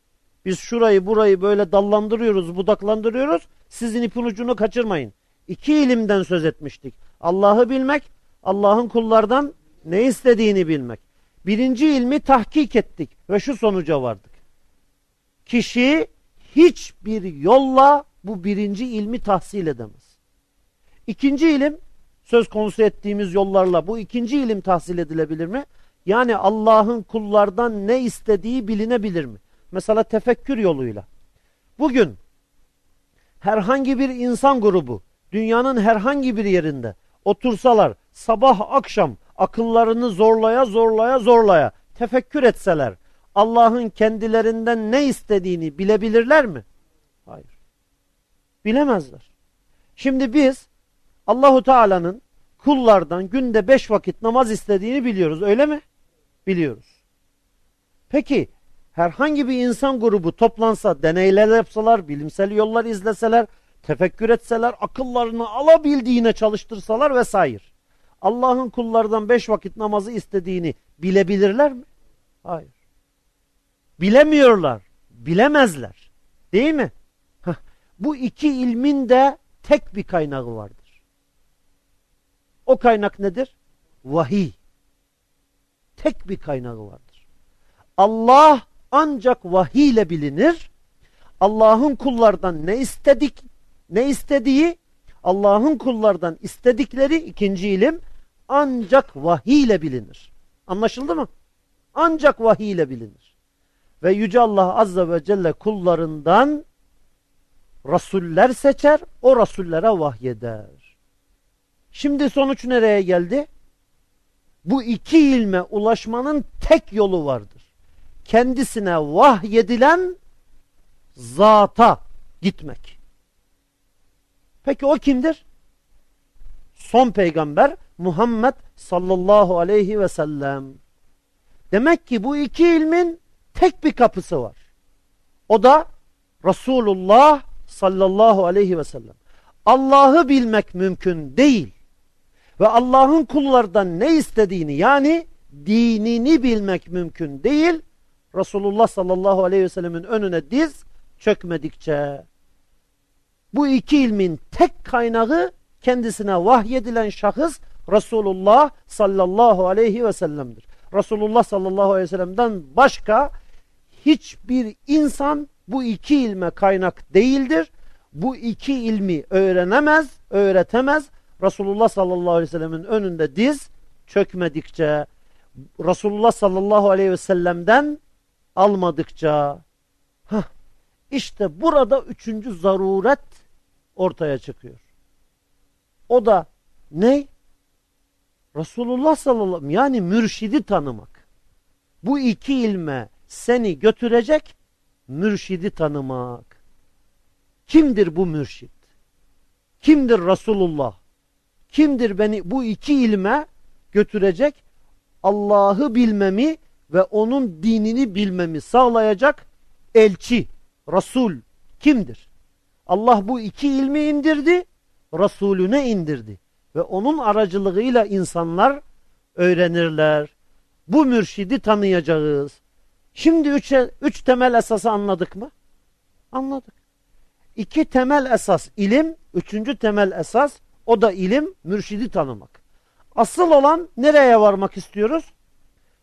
Biz şurayı burayı böyle dallandırıyoruz, budaklandırıyoruz. Sizin ipin ucunu kaçırmayın. İki ilimden söz etmiştik. Allah'ı bilmek, Allah'ın kullardan ne istediğini bilmek. Birinci ilmi tahkik ettik ve şu sonuca vardık. Kişi hiçbir yolla bu birinci ilmi tahsil edemez. İkinci ilim söz konusu ettiğimiz yollarla bu ikinci ilim tahsil edilebilir mi? Yani Allah'ın kullardan ne istediği bilinebilir mi? Mesela tefekkür yoluyla. Bugün herhangi bir insan grubu dünyanın herhangi bir yerinde otursalar sabah akşam akıllarını zorlaya zorlaya zorlaya tefekkür etseler Allah'ın kendilerinden ne istediğini bilebilirler mi? Hayır. Bilemezler. Şimdi biz Allahu Teala'nın kullardan günde beş vakit namaz istediğini biliyoruz öyle mi? Biliyoruz. Peki herhangi bir insan grubu toplansa, deneyler yapsalar, bilimsel yollar izleseler, tefekkür etseler, akıllarını alabildiğine çalıştırsalar vesaire. Allah'ın kullardan beş vakit namazı istediğini bilebilirler mi? Hayır. Bilemiyorlar. Bilemezler. Değil mi? Bu iki ilmin de tek bir kaynağı vardır. O kaynak nedir? Vahiy. Tek bir kaynağı vardır. Allah ancak vahiy ile bilinir. Allah'ın kullardan ne istedik, ne istediği, Allah'ın kullardan istedikleri ikinci ilim ancak vahiy ile bilinir. Anlaşıldı mı? Ancak vahiy ile bilinir. Ve Yüce Allah Azze ve Celle kullarından rasuller seçer, o rasullere vahyeder. Şimdi sonuç nereye geldi? Bu iki ilme ulaşmanın tek yolu vardır. Kendisine vahyedilen zata gitmek. Peki o kimdir? Son peygamber Muhammed sallallahu aleyhi ve sellem. Demek ki bu iki ilmin tek bir kapısı var. O da Resulullah sallallahu aleyhi ve sellem. Allah'ı bilmek mümkün değil. Ve Allah'ın kullardan ne istediğini yani dinini bilmek mümkün değil. Resulullah sallallahu aleyhi ve sellemin önüne diz çökmedikçe. Bu iki ilmin tek kaynağı kendisine vahyedilen şahıs Resulullah sallallahu aleyhi ve sellem'dir. Resulullah sallallahu aleyhi ve sellem'den başka hiçbir insan bu iki ilme kaynak değildir. Bu iki ilmi öğrenemez, öğretemez. Resulullah sallallahu aleyhi ve sellemin önünde diz çökmedikçe, Resulullah sallallahu aleyhi ve sellem'den almadıkça. Heh, işte burada üçüncü zaruret ortaya çıkıyor. O da ne? Resulullah sallallahu aleyhi ve yani mürşidi tanımak. Bu iki ilme seni götürecek mürşidi tanımak. Kimdir bu mürşid? Kimdir Resulullah? Kimdir beni bu iki ilme götürecek? Allah'ı bilmemi ve onun dinini bilmemi sağlayacak elçi, Resul kimdir? Allah bu iki ilmi indirdi, Resulüne indirdi. Ve onun aracılığıyla insanlar öğrenirler. Bu mürşidi tanıyacağız. Şimdi üçe, üç temel esası anladık mı? Anladık. İki temel esas ilim, üçüncü temel esas o da ilim, mürşidi tanımak. Asıl olan nereye varmak istiyoruz?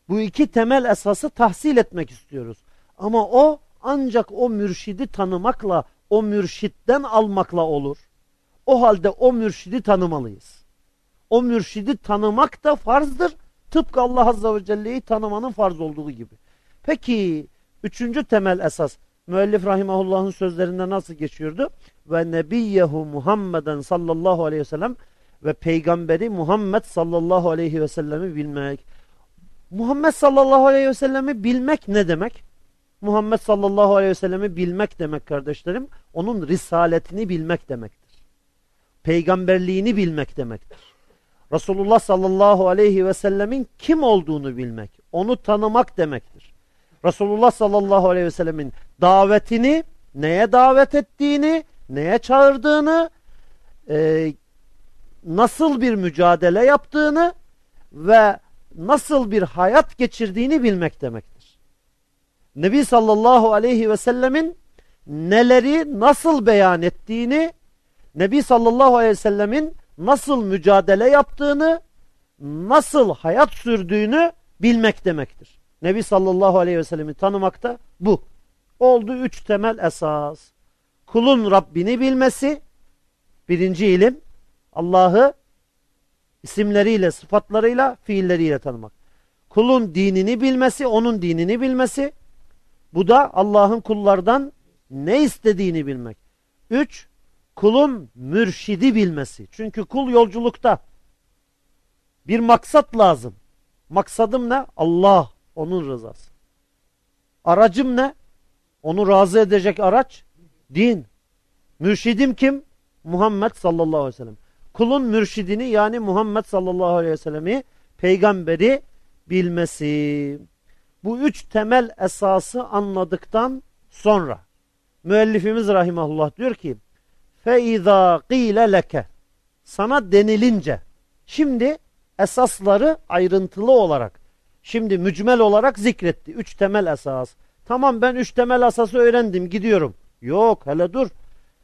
Bu iki temel esası tahsil etmek istiyoruz. Ama o ancak o mürşidi tanımakla, o mürşitten almakla olur. O halde o mürşidi tanımalıyız. O mürşidi tanımak da farzdır. Tıpkı Allah Azze ve Celle'yi tanımanın farz olduğu gibi. Peki üçüncü temel esas müellif rahimahullah'ın sözlerinde nasıl geçiyordu? Ve nebiyyehu Muhammeden sallallahu aleyhi ve sellem ve peygamberi Muhammed sallallahu aleyhi ve sellemi bilmek. Muhammed sallallahu aleyhi ve sellemi bilmek ne demek? Muhammed sallallahu aleyhi ve sellemi bilmek demek kardeşlerim. Onun risaletini bilmek demektir. Peygamberliğini bilmek demektir. Resulullah sallallahu aleyhi ve sellemin kim olduğunu bilmek, onu tanımak demektir. Resulullah sallallahu aleyhi ve sellemin davetini, neye davet ettiğini, neye çağırdığını, e, nasıl bir mücadele yaptığını ve nasıl bir hayat geçirdiğini bilmek demektir. Nebi sallallahu aleyhi ve sellemin neleri nasıl beyan ettiğini, Nebi sallallahu aleyhi ve sellemin nasıl mücadele yaptığını, nasıl hayat sürdüğünü bilmek demektir. Nebi sallallahu aleyhi ve sellemi tanımakta bu. Oldu üç temel esas. Kulun Rabbini bilmesi, birinci ilim, Allah'ı isimleriyle, sıfatlarıyla, fiilleriyle tanımak. Kulun dinini bilmesi, onun dinini bilmesi, bu da Allah'ın kullardan ne istediğini bilmek. Üç, kulun mürşidi bilmesi. Çünkü kul yolculukta. Bir maksat lazım. Maksadım ne? Allah, onun rızası. Aracım ne? Onu razı edecek araç? Din. Mürşidim kim? Muhammed sallallahu aleyhi ve sellem. kulun mürşidini yani Muhammed sallallahu aleyhi ve sellemi peygamberi bilmesi. Bu üç temel esası anladıktan sonra müellifimiz rahimahullah diyor ki فَاِذَا قِيلَ leke Sana denilince şimdi esasları ayrıntılı olarak şimdi mücmel olarak zikretti. Üç temel esas. Tamam ben üç temel esası öğrendim gidiyorum. Yok hele dur.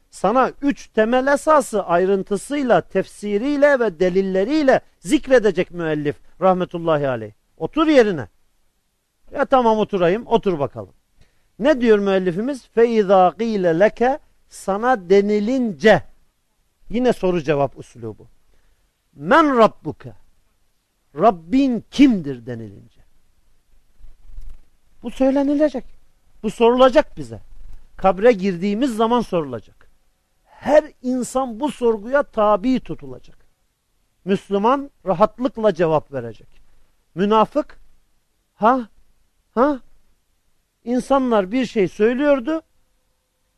Sana üç temel esası ayrıntısıyla, tefsiriyle ve delilleriyle zikredecek müellif rahmetullahi aleyh. Otur yerine. Ya tamam oturayım. Otur bakalım. Ne diyor müellifimiz? فَاِذَا قِيلَ leke sana denilince yine soru cevap uslubu. Men Rabbuke Rabbin kimdir denilince. Bu söylenilecek. Bu sorulacak bize. Kabre girdiğimiz zaman sorulacak. Her insan bu sorguya tabi tutulacak. Müslüman rahatlıkla cevap verecek. Münafık ha ha insanlar bir şey söylüyordu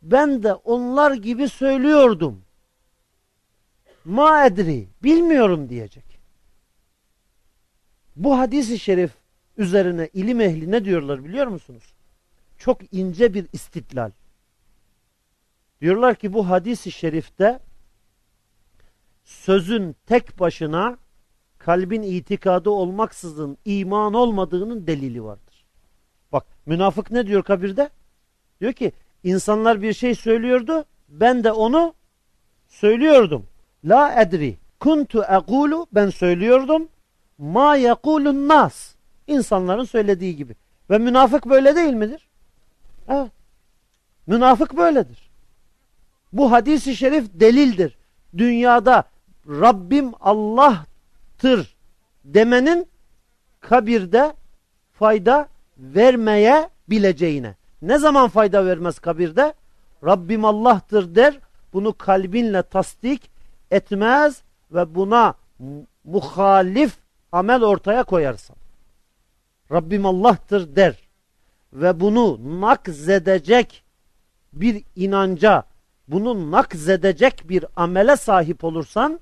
ben de onlar gibi söylüyordum. Ma edri bilmiyorum diyecek. Bu hadisi şerif üzerine ilim ehli ne diyorlar biliyor musunuz? Çok ince bir istitlal. Diyorlar ki bu hadisi şerifte sözün tek başına kalbin itikadı olmaksızın iman olmadığının delili vardır. Bak münafık ne diyor kabirde? Diyor ki insanlar bir şey söylüyordu ben de onu söylüyordum. La edri kuntu ekulu ben söylüyordum ma yekulun nas insanların söylediği gibi. Ve münafık böyle değil midir? Evet. Münafık böyledir. Bu hadisi şerif delildir. Dünyada Rabbim Allah'tır demenin kabirde fayda vermeye bileceğine. Ne zaman fayda vermez kabirde? Rabbim Allah'tır der. Bunu kalbinle tasdik etmez ve buna muhalif amel ortaya koyarsan. Rabbim Allah'tır der ve bunu nakzedecek bir inanca, bunu nakzedecek bir amele sahip olursan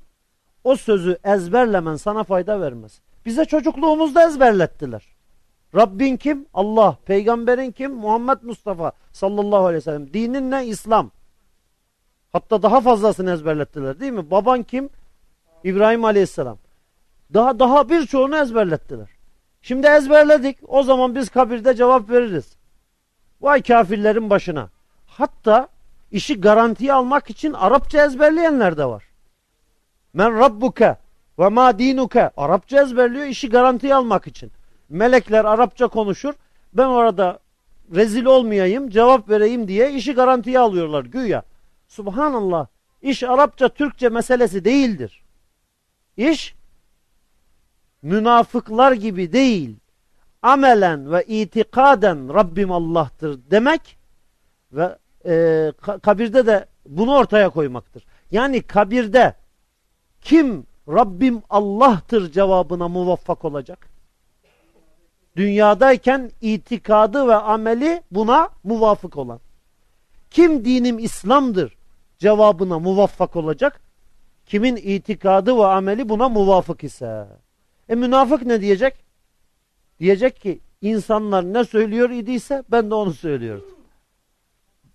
o sözü ezberlemen sana fayda vermez. Bize çocukluğumuzda ezberlettiler. Rabbin kim? Allah. Peygamberin kim? Muhammed Mustafa sallallahu aleyhi ve sellem. Dinin ne? İslam. Hatta daha fazlasını ezberlettiler değil mi? Baban kim? İbrahim aleyhisselam. Daha daha birçoğunu ezberlettiler. Şimdi ezberledik. O zaman biz kabirde cevap veririz. Vay kafirlerin başına. Hatta işi garantiye almak için Arapça ezberleyenler de var. Men rabbuke ve ma dinuke. Arapça ezberliyor işi garantiye almak için. Melekler Arapça konuşur. Ben orada rezil olmayayım, cevap vereyim diye işi garantiye alıyorlar güya. Subhanallah. İş Arapça, Türkçe meselesi değildir. İş münafıklar gibi değil, amelen ve itikaden Rabbim Allah'tır demek ve e, kabirde de bunu ortaya koymaktır. Yani kabirde kim Rabbim Allah'tır cevabına muvaffak olacak? Dünyadayken itikadı ve ameli buna muvafık olan. Kim dinim İslam'dır cevabına muvaffak olacak? Kimin itikadı ve ameli buna muvafık ise. E münafık ne diyecek? Diyecek ki insanlar ne söylüyor idiyse ben de onu söylüyordum.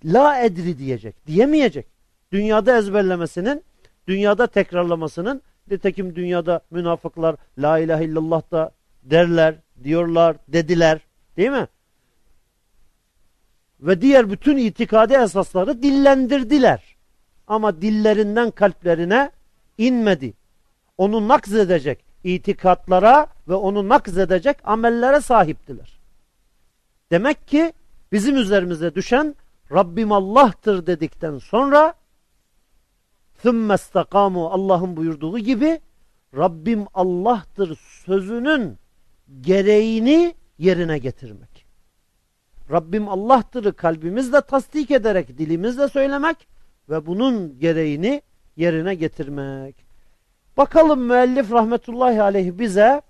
La edri diyecek. Diyemeyecek. Dünyada ezberlemesinin, dünyada tekrarlamasının, nitekim dünyada münafıklar la ilahe illallah da derler, diyorlar, dediler. Değil mi? Ve diğer bütün itikadi esasları dillendirdiler. Ama dillerinden kalplerine inmedi. Onu nakzedecek itikatlara ve onu nakzedecek amellere sahiptiler. Demek ki bizim üzerimize düşen Rabbim Allah'tır dedikten sonra ثُمَّ اسْتَقَامُوا Allah'ın buyurduğu gibi Rabbim Allah'tır sözünün gereğini yerine getirmek. Rabbim Allah'tır'ı kalbimizle tasdik ederek dilimizle söylemek ve bunun gereğini yerine getirmek. Bakalım müellif rahmetullahi aleyhi bize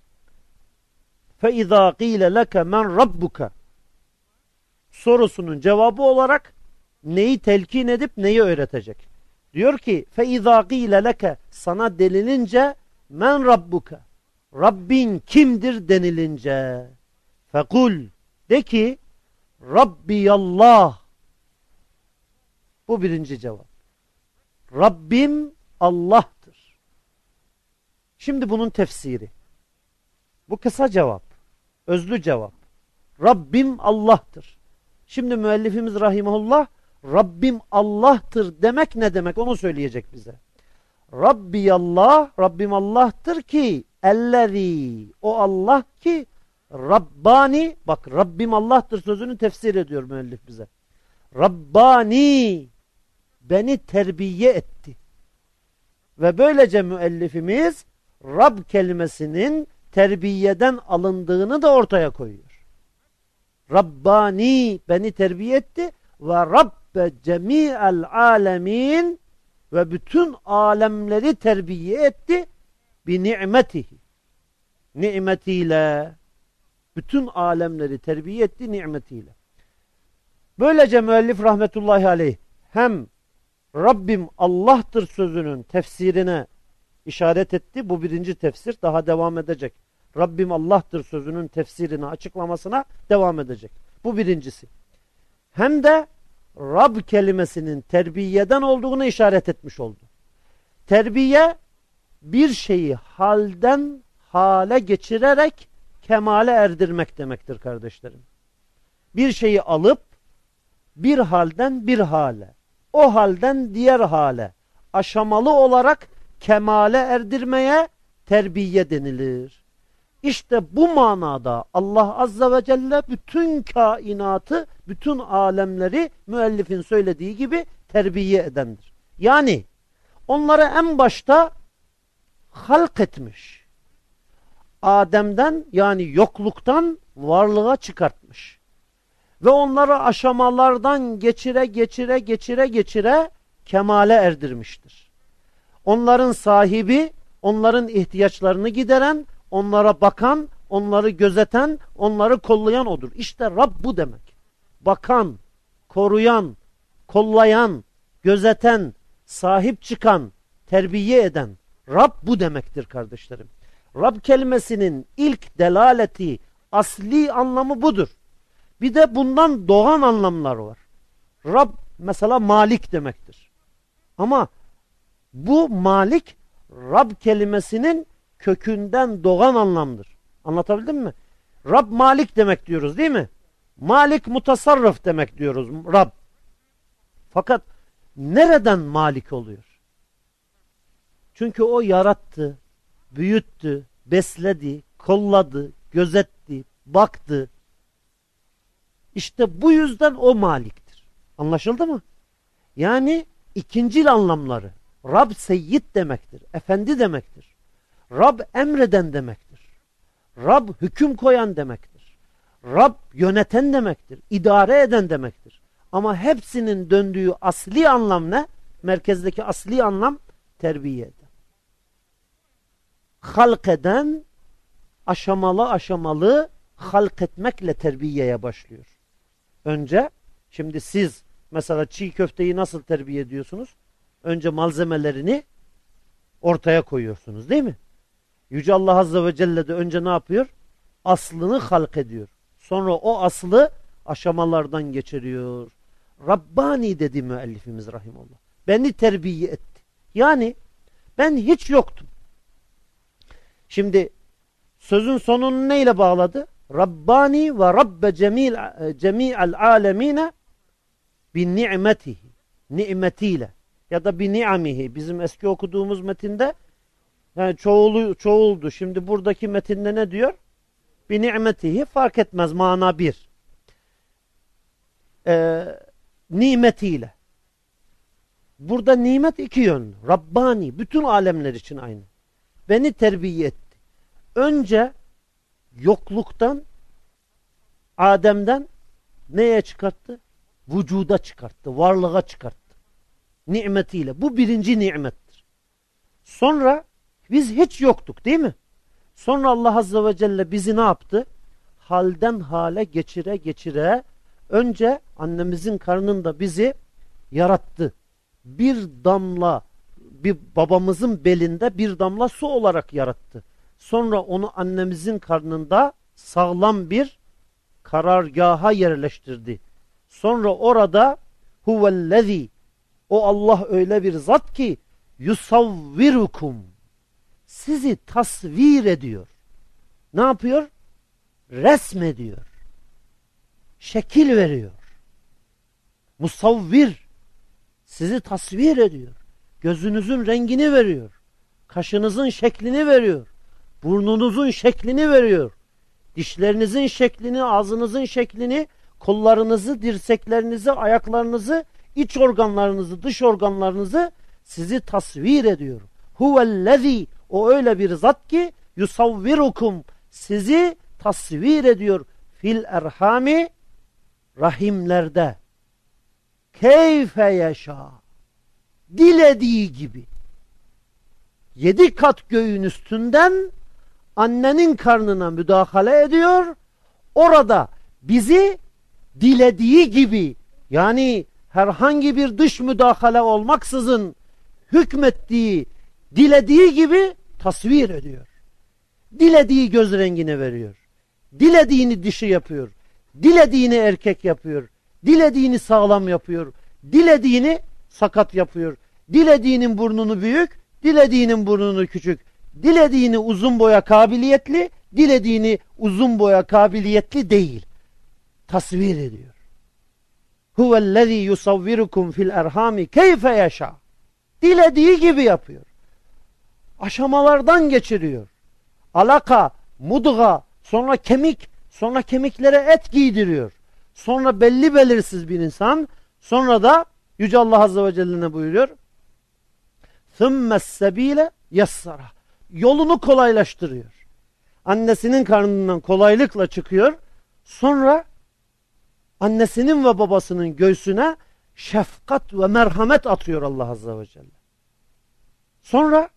فَاِذَا قِيلَ لَكَ مَنْ رَبُّكَ sorusunun cevabı olarak neyi telkin edip neyi öğretecek? Diyor ki فَاِذَا قِيلَ لَكَ Sana denilince men rabbuka Rabbin kimdir denilince fekul de ki Rabbiyallah bu birinci cevap. Rabbim Allah'tır. Şimdi bunun tefsiri. Bu kısa cevap. Özlü cevap. Rabbim Allah'tır. Şimdi müellifimiz rahimahullah Rabbim Allah'tır demek ne demek onu söyleyecek bize. Rabbi Allah, Rabbim Allah'tır ki ellezî o Allah ki Rabbani bak Rabbim Allah'tır sözünü tefsir ediyor müellif bize. Rabbani beni terbiye etti. Ve böylece müellifimiz Rab kelimesinin terbiyeden alındığını da ortaya koyuyor. Rabbani beni terbiye etti ve Rabbe cemi'el alemin ve bütün alemleri terbiye etti bi ni'metihi. Nimetiyle bütün alemleri terbiye etti nimetiyle. Böylece müellif rahmetullahi aleyh hem Rabbim Allah'tır sözünün tefsirine işaret etti. Bu birinci tefsir daha devam edecek. Rabbim Allah'tır sözünün tefsirini açıklamasına devam edecek. Bu birincisi. Hem de Rab kelimesinin terbiyeden olduğunu işaret etmiş oldu. Terbiye bir şeyi halden hale geçirerek kemale erdirmek demektir kardeşlerim. Bir şeyi alıp bir halden bir hale, o halden diğer hale aşamalı olarak kemale erdirmeye terbiye denilir. İşte bu manada Allah Azze ve Celle bütün kainatı, bütün alemleri müellifin söylediği gibi terbiye edendir. Yani onları en başta halk etmiş. Adem'den yani yokluktan varlığa çıkartmış. Ve onları aşamalardan geçire geçire geçire geçire kemale erdirmiştir. Onların sahibi, onların ihtiyaçlarını gideren, onlara bakan, onları gözeten, onları kollayan odur. İşte Rab bu demek. Bakan, koruyan, kollayan, gözeten, sahip çıkan, terbiye eden Rab bu demektir kardeşlerim. Rab kelimesinin ilk delaleti, asli anlamı budur. Bir de bundan doğan anlamlar var. Rab mesela malik demektir. Ama bu malik Rab kelimesinin kökünden doğan anlamdır. Anlatabildim mi? Rab malik demek diyoruz değil mi? Malik mutasarrıf demek diyoruz Rab. Fakat nereden malik oluyor? Çünkü o yarattı, büyüttü, besledi, kolladı, gözetti, baktı. İşte bu yüzden o maliktir. Anlaşıldı mı? Yani ikincil anlamları. Rab seyyid demektir. Efendi demektir. Rab emreden demektir. Rab hüküm koyan demektir. Rab yöneten demektir. İdare eden demektir. Ama hepsinin döndüğü asli anlam ne? Merkezdeki asli anlam terbiye eden. Halk eden aşamalı aşamalı halk etmekle terbiyeye başlıyor. Önce şimdi siz mesela çiğ köfteyi nasıl terbiye ediyorsunuz? Önce malzemelerini ortaya koyuyorsunuz değil mi? Yüce Allah Azze ve Celle de önce ne yapıyor? Aslını halk ediyor. Sonra o aslı aşamalardan geçiriyor. Rabbani dedi müellifimiz rahimullah. Beni terbiye etti. Yani ben hiç yoktum. Şimdi sözün sonunu neyle bağladı? Rabbani ve Rabbe cemil cemi'al alemine bin ni'metihi. Nimetiyle ya da bir ni'amihi. Bizim eski okuduğumuz metinde yani çoğulu, çoğuldu. Şimdi buradaki metinde ne diyor? Bir nimetihi fark etmez mana bir. Ee, nimetiyle. Burada nimet iki yönlü. Rabbani. Bütün alemler için aynı. Beni terbiye etti. Önce yokluktan Adem'den neye çıkarttı? Vücuda çıkarttı. Varlığa çıkarttı. Nimetiyle. Bu birinci nimettir. Sonra biz hiç yoktuk değil mi? Sonra Allah Azze ve Celle bizi ne yaptı? Halden hale geçire geçire önce annemizin karnında bizi yarattı. bir damla bir babamızın belinde bir damla su olarak yarattı. Sonra onu annemizin karnında sağlam bir karargaha yerleştirdi. Sonra orada huvellezî o Allah öyle bir zat ki yusavvirukum sizi tasvir ediyor. Ne yapıyor? Resmediyor. Şekil veriyor. Musavvir sizi tasvir ediyor. Gözünüzün rengini veriyor. Kaşınızın şeklini veriyor. Burnunuzun şeklini veriyor. Dişlerinizin şeklini, ağzınızın şeklini, kollarınızı, dirseklerinizi, ayaklarınızı, iç organlarınızı, dış organlarınızı sizi tasvir ediyor. Huvellezî o öyle bir zat ki yusavvirukum sizi tasvir ediyor fil erhami rahimlerde keyfe yaşa dilediği gibi yedi kat göğün üstünden annenin karnına müdahale ediyor orada bizi dilediği gibi yani herhangi bir dış müdahale olmaksızın hükmettiği dilediği gibi tasvir ediyor. Dilediği göz rengine veriyor. Dilediğini dişi yapıyor. Dilediğini erkek yapıyor. Dilediğini sağlam yapıyor. Dilediğini sakat yapıyor. Dilediğinin burnunu büyük, dilediğinin burnunu küçük Dilediğini uzun boya kabiliyetli, dilediğini uzun boya kabiliyetli değil. Tasvir ediyor. Huvellezî yusavvirukum fil erhami keyfe yaşa. Dilediği gibi yapıyor. Aşamalardan geçiriyor. Alaka, mudga, sonra kemik, sonra kemiklere et giydiriyor. Sonra belli belirsiz bir insan, sonra da Yüce Allah Azze ve Celle ne buyuruyor? ثُمَّ السَّب۪يلَ yassara. Yolunu kolaylaştırıyor. Annesinin karnından kolaylıkla çıkıyor. Sonra annesinin ve babasının göğsüne şefkat ve merhamet atıyor Allah Azze ve Celle. Sonra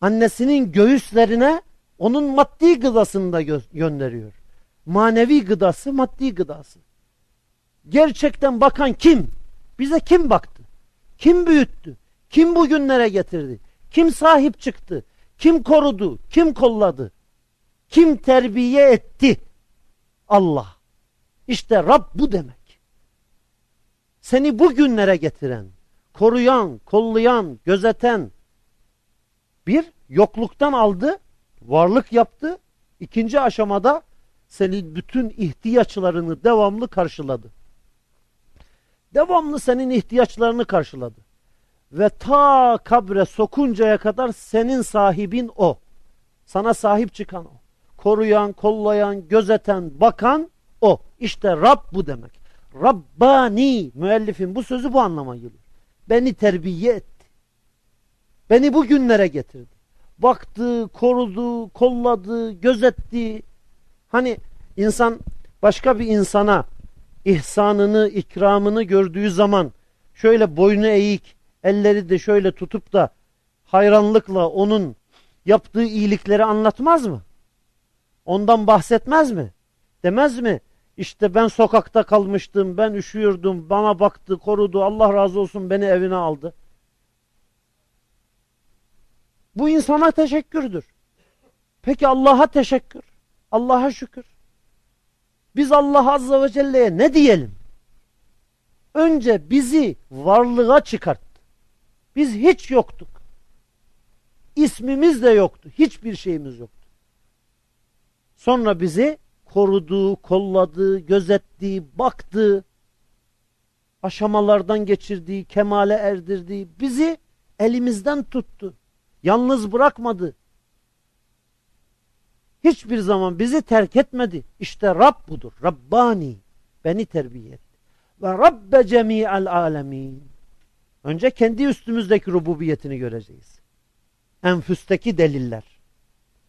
annesinin göğüslerine onun maddi gıdasını da gö gönderiyor. Manevi gıdası, maddi gıdası. Gerçekten bakan kim? Bize kim baktı? Kim büyüttü? Kim bugünlere getirdi? Kim sahip çıktı? Kim korudu? Kim kolladı? Kim terbiye etti? Allah. İşte Rab bu demek. Seni bugünlere getiren, koruyan, kollayan, gözeten bir yokluktan aldı, varlık yaptı. İkinci aşamada senin bütün ihtiyaçlarını devamlı karşıladı. Devamlı senin ihtiyaçlarını karşıladı. Ve ta kabre sokuncaya kadar senin sahibin o. Sana sahip çıkan o. Koruyan, kollayan, gözeten, bakan o. İşte Rab bu demek. Rabbani müellifin bu sözü bu anlama geliyor. Beni terbiye etti. Beni bu günlere getirdi. Baktı, korudu, kolladı, gözetti. Hani insan başka bir insana ihsanını, ikramını gördüğü zaman şöyle boynu eğik, elleri de şöyle tutup da hayranlıkla onun yaptığı iyilikleri anlatmaz mı? Ondan bahsetmez mi? Demez mi? İşte ben sokakta kalmıştım, ben üşüyordum, bana baktı, korudu, Allah razı olsun beni evine aldı. Bu insana teşekkürdür. Peki Allah'a teşekkür, Allah'a şükür. Biz Allah Azze ve Celle'ye ne diyelim? Önce bizi varlığa çıkarttı. Biz hiç yoktuk. İsmimiz de yoktu. Hiçbir şeyimiz yoktu. Sonra bizi korudu, kolladı, gözetti, baktı. Aşamalardan geçirdi, kemale erdirdi. Bizi elimizden tuttu. Yalnız bırakmadı. Hiçbir zaman bizi terk etmedi. İşte Rab budur. Rabbani. Beni terbiye etti. Ve Rabbe cemi'al alemin. Önce kendi üstümüzdeki rububiyetini göreceğiz. Enfüsteki deliller.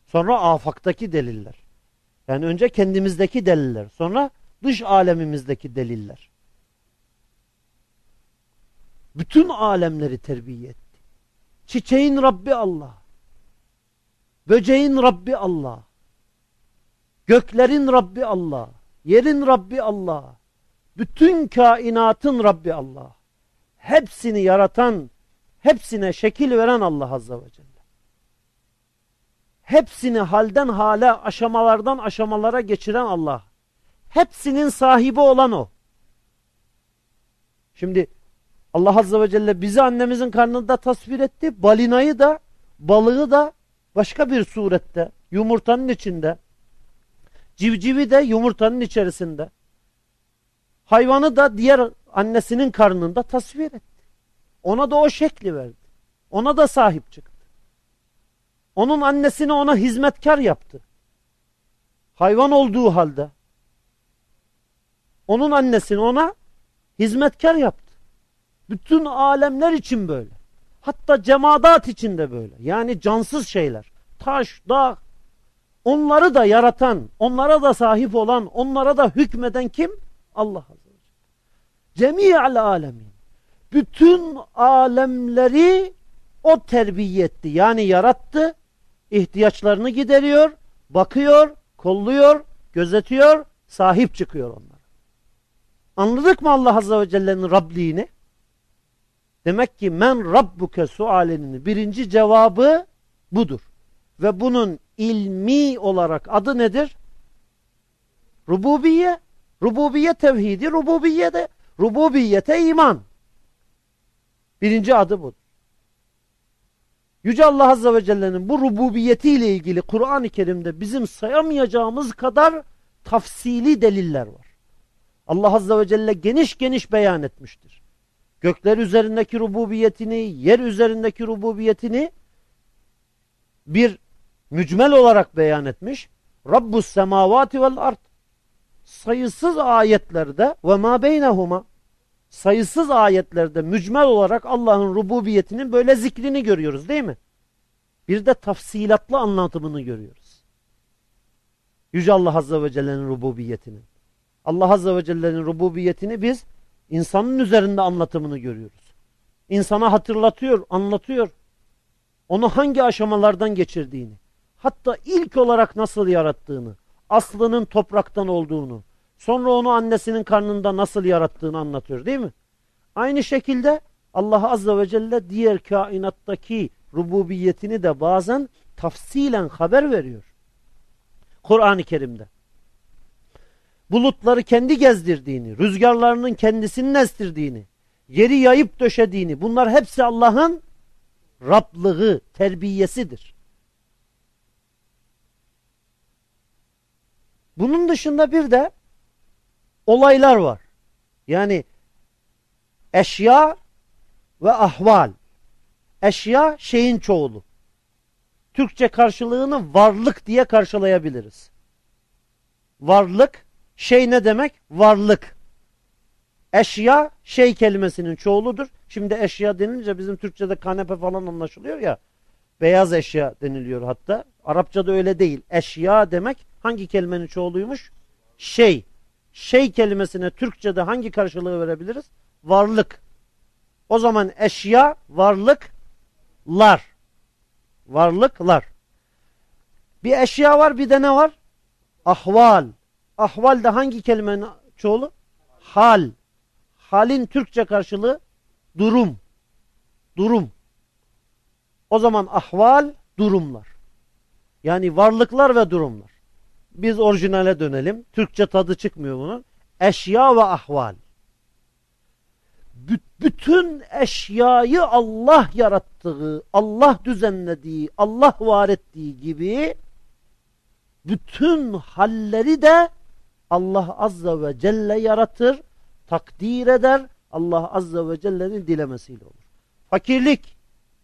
Sonra afaktaki deliller. Yani önce kendimizdeki deliller. Sonra dış alemimizdeki deliller. Bütün alemleri terbiye etti. Çiçeğin Rabbi Allah. Böceğin Rabbi Allah. Göklerin Rabbi Allah. Yerin Rabbi Allah. Bütün kainatın Rabbi Allah. Hepsini yaratan, hepsine şekil veren Allah Azze ve Celle. Hepsini halden hale, aşamalardan aşamalara geçiren Allah. Hepsinin sahibi olan O. Şimdi Allah Azze ve Celle bizi annemizin karnında tasvir etti. Balinayı da, balığı da başka bir surette, yumurtanın içinde. Civcivi de yumurtanın içerisinde. Hayvanı da diğer annesinin karnında tasvir etti. Ona da o şekli verdi. Ona da sahip çıktı. Onun annesini ona hizmetkar yaptı. Hayvan olduğu halde. Onun annesini ona hizmetkar yaptı. Bütün alemler için böyle. Hatta cemaat için de böyle. Yani cansız şeyler. Taş, dağ. Onları da yaratan, onlara da sahip olan, onlara da hükmeden kim? Allah Azze Cemi'al alemin. Bütün alemleri o terbiye etti. Yani yarattı, ihtiyaçlarını gideriyor, bakıyor, kolluyor, gözetiyor, sahip çıkıyor onlara. Anladık mı Allah Azze ve Celle'nin Rabliğini? Demek ki men rabbuke sualinin birinci cevabı budur. Ve bunun ilmi olarak adı nedir? Rububiye. Rububiye tevhidi, rububiye de rububiyete iman. Birinci adı budur. Yüce Allah Azze ve Celle'nin bu rububiyetiyle ilgili Kur'an-ı Kerim'de bizim sayamayacağımız kadar tafsili deliller var. Allah Azze ve Celle geniş geniş beyan etmiştir. Gökler üzerindeki rububiyetini, yer üzerindeki rububiyetini bir mücmel olarak beyan etmiş. Rabbus semavati vel ard. Sayısız ayetlerde ve ma beynehuma sayısız ayetlerde mücmel olarak Allah'ın rububiyetinin böyle zikrini görüyoruz değil mi? Bir de tafsilatlı anlatımını görüyoruz. Yüce Allah Azze ve Celle'nin rububiyetinin. Allah Azze ve Celle'nin rububiyetini biz insanın üzerinde anlatımını görüyoruz. İnsana hatırlatıyor, anlatıyor. Onu hangi aşamalardan geçirdiğini, hatta ilk olarak nasıl yarattığını, aslının topraktan olduğunu, sonra onu annesinin karnında nasıl yarattığını anlatıyor değil mi? Aynı şekilde Allah Azze ve Celle diğer kainattaki rububiyetini de bazen tafsilen haber veriyor. Kur'an-ı Kerim'de bulutları kendi gezdirdiğini, rüzgarlarının kendisinin estirdiğini, yeri yayıp döşediğini bunlar hepsi Allah'ın Rablığı, terbiyesidir. Bunun dışında bir de olaylar var. Yani eşya ve ahval. Eşya şeyin çoğulu. Türkçe karşılığını varlık diye karşılayabiliriz. Varlık şey ne demek? Varlık. Eşya şey kelimesinin çoğuludur. Şimdi eşya denilince bizim Türkçe'de kanepe falan anlaşılıyor ya. Beyaz eşya deniliyor hatta. Arapçada öyle değil. Eşya demek hangi kelimenin çoğuluymuş? Şey. Şey kelimesine Türkçe'de hangi karşılığı verebiliriz? Varlık. O zaman eşya, varlıklar. Varlıklar. Bir eşya var bir de ne var? Ahval. Ahval de hangi kelimenin çoğulu? Hal. Halin Türkçe karşılığı durum. Durum. O zaman ahval durumlar. Yani varlıklar ve durumlar. Biz orijinale dönelim. Türkçe tadı çıkmıyor bunun. Eşya ve ahval. bütün eşyayı Allah yarattığı, Allah düzenlediği, Allah var ettiği gibi bütün halleri de Allah Azze ve Celle yaratır, takdir eder, Allah Azze ve Celle'nin dilemesiyle olur. Fakirlik,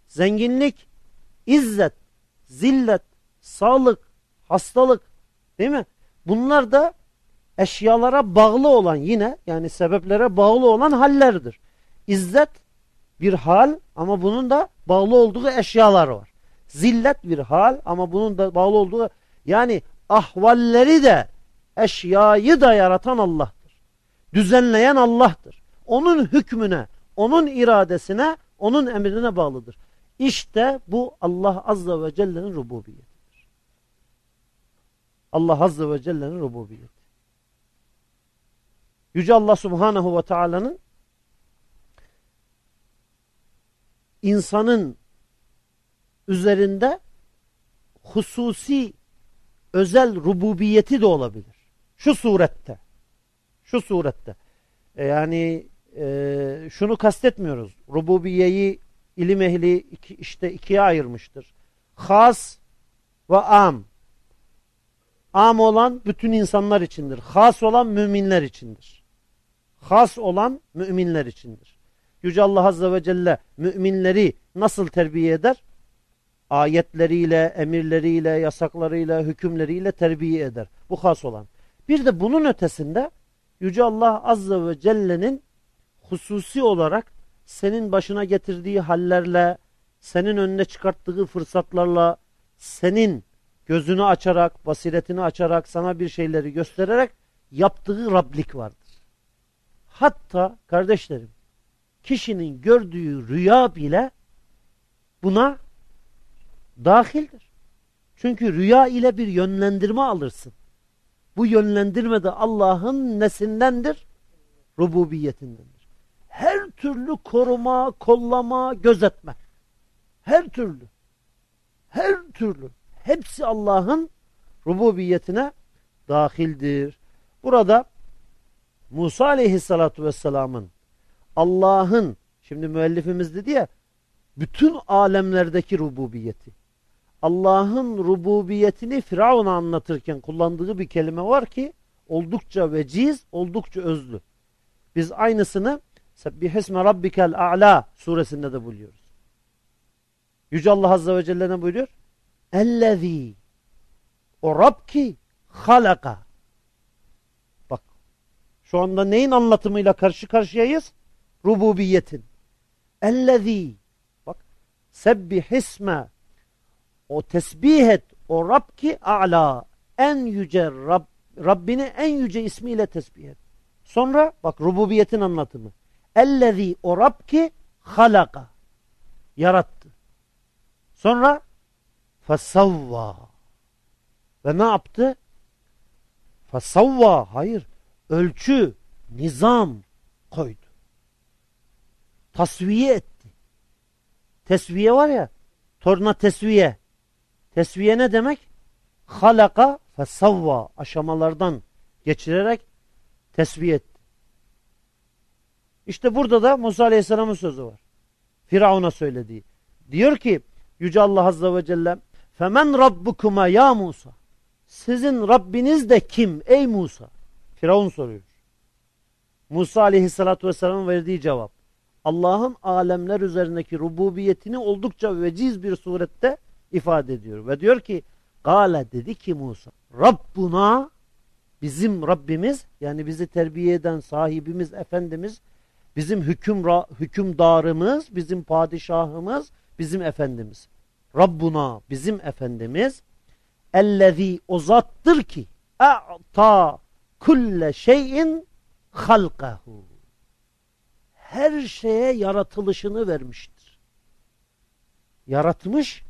zenginlik, izzet, zillet, sağlık, hastalık değil mi? Bunlar da eşyalara bağlı olan yine yani sebeplere bağlı olan hallerdir. İzzet bir hal ama bunun da bağlı olduğu eşyalar var. Zillet bir hal ama bunun da bağlı olduğu yani ahvalleri de eşyayı da yaratan Allah'tır. Düzenleyen Allah'tır. Onun hükmüne, onun iradesine, onun emrine bağlıdır. İşte bu Allah Azze ve Celle'nin rububiyetidir. Allah Azze ve Celle'nin rububiyeti. Yüce Allah Subhanahu ve Taala'nın insanın üzerinde hususi özel rububiyeti de olabilir. Şu surette. Şu surette. E yani e, şunu kastetmiyoruz. Rububiyeyi ilim ehli iki, işte ikiye ayırmıştır. Has ve am. Am olan bütün insanlar içindir. Has olan müminler içindir. Has olan müminler içindir. Yüce Allah Azze ve Celle müminleri nasıl terbiye eder? Ayetleriyle, emirleriyle, yasaklarıyla, hükümleriyle terbiye eder. Bu has olan. Bir de bunun ötesinde Yüce Allah Azze ve Celle'nin hususi olarak senin başına getirdiği hallerle, senin önüne çıkarttığı fırsatlarla, senin gözünü açarak, basiretini açarak, sana bir şeyleri göstererek yaptığı Rablik vardır. Hatta kardeşlerim, kişinin gördüğü rüya bile buna dahildir. Çünkü rüya ile bir yönlendirme alırsın. Bu yönlendirme de Allah'ın nesindendir? Rububiyetindendir. Her türlü koruma, kollama, gözetme. Her türlü. Her türlü. Hepsi Allah'ın rububiyetine dahildir. Burada Musa aleyhissalatu vesselamın Allah'ın şimdi müellifimiz dedi ya bütün alemlerdeki rububiyeti Allah'ın rububiyetini Firavun'a anlatırken kullandığı bir kelime var ki oldukça veciz, oldukça özlü. Biz aynısını Sebbihisme Rabbikel A'la suresinde de buluyoruz. Yüce Allah Azze ve Celle ne buyuruyor? Ellezî o Rab ki halaka. Bak şu anda neyin anlatımıyla karşı karşıyayız? Rububiyetin. Ellezî bak sebbihisme o tesbih et o Rab ki a'la en yüce Rab, Rabbini en yüce ismiyle tesbih et. Sonra bak rububiyetin anlatımı. Ellezî o Rab ki halaka yarattı. Sonra fesavva ve ne yaptı? Fesavva hayır ölçü nizam koydu. Tasviye etti. Tesviye var ya torna tesviye Tesviye ne demek? Halaka fesavva aşamalardan geçirerek tesviye etti. İşte burada da Musa Aleyhisselam'ın sözü var. Firavun'a söylediği. Diyor ki Yüce Allah Azze ve Celle Femen Rabbukuma ya Musa Sizin Rabbiniz de kim ey Musa? Firavun soruyor. Musa Aleyhisselatü Vesselam'ın verdiği cevap. Allah'ın alemler üzerindeki rububiyetini oldukça veciz bir surette ifade ediyor. Ve diyor ki Gale dedi ki Musa Rabbuna bizim Rabbimiz yani bizi terbiye eden sahibimiz, efendimiz bizim hüküm, hükümdarımız, bizim padişahımız, bizim efendimiz. Rabbuna bizim efendimiz ellezî o zattır ki e'ta kulle şeyin halkahu her şeye yaratılışını vermiştir. Yaratmış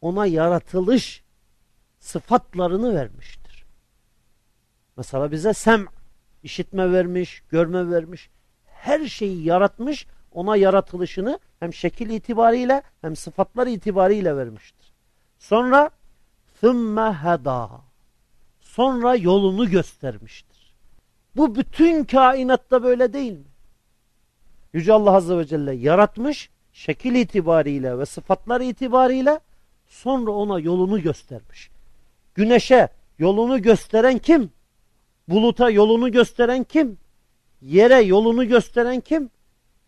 ona yaratılış sıfatlarını vermiştir. Mesela bize sem işitme vermiş, görme vermiş. Her şeyi yaratmış, ona yaratılışını hem şekil itibariyle hem sıfatlar itibariyle vermiştir. Sonra ثُمَّ heda Sonra yolunu göstermiştir. Bu bütün kainatta böyle değil mi? Yüce Allah Azze ve Celle yaratmış, şekil itibariyle ve sıfatlar itibariyle Sonra ona yolunu göstermiş. Güneşe yolunu gösteren kim? Buluta yolunu gösteren kim? Yere yolunu gösteren kim?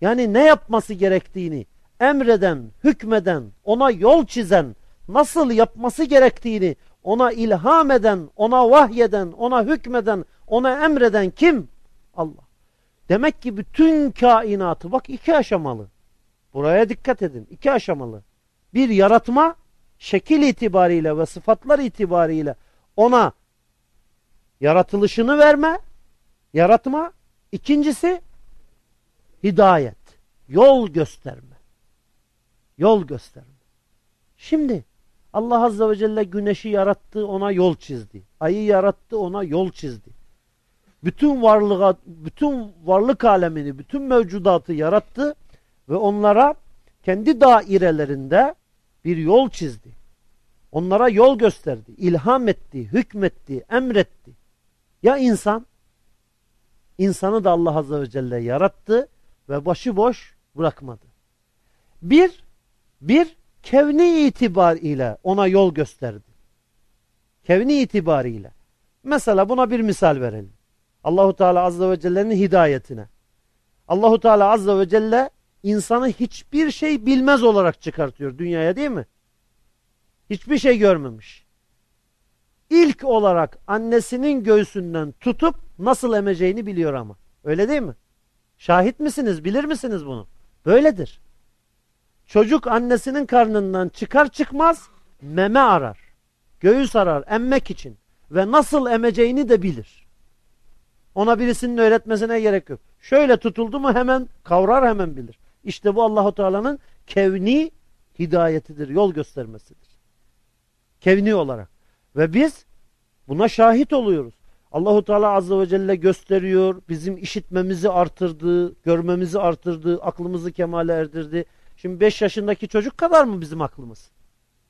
Yani ne yapması gerektiğini emreden, hükmeden, ona yol çizen, nasıl yapması gerektiğini ona ilham eden, ona vahyeden, ona hükmeden, ona emreden kim? Allah. Demek ki bütün kainatı bak iki aşamalı. Buraya dikkat edin. iki aşamalı. Bir yaratma, şekil itibariyle ve sıfatlar itibariyle ona yaratılışını verme, yaratma. İkincisi hidayet, yol gösterme. Yol gösterme. Şimdi Allah Azze ve Celle güneşi yarattı, ona yol çizdi. Ayı yarattı, ona yol çizdi. Bütün varlığa, bütün varlık alemini, bütün mevcudatı yarattı ve onlara kendi dairelerinde bir yol çizdi. Onlara yol gösterdi, ilham etti, hükmetti, emretti. Ya insan? İnsanı da Allah Azze ve Celle yarattı ve başıboş bırakmadı. Bir, bir kevni itibariyle ona yol gösterdi. Kevni itibariyle. Mesela buna bir misal verelim. Allahu Teala Azze ve Celle'nin hidayetine. Allahu Teala Azze ve Celle insanı hiçbir şey bilmez olarak çıkartıyor dünyaya değil mi? Hiçbir şey görmemiş. İlk olarak annesinin göğsünden tutup nasıl emeceğini biliyor ama. Öyle değil mi? Şahit misiniz? Bilir misiniz bunu? Böyledir. Çocuk annesinin karnından çıkar çıkmaz meme arar. Göğüs arar emmek için. Ve nasıl emeceğini de bilir. Ona birisinin öğretmesine gerek yok. Şöyle tutuldu mu hemen kavrar hemen bilir. İşte bu Allahu Teala'nın kevni hidayetidir, yol göstermesidir. Kevni olarak. Ve biz buna şahit oluyoruz. Allahu Teala azze ve celle gösteriyor, bizim işitmemizi artırdı, görmemizi artırdı, aklımızı kemale erdirdi. Şimdi 5 yaşındaki çocuk kadar mı bizim aklımız?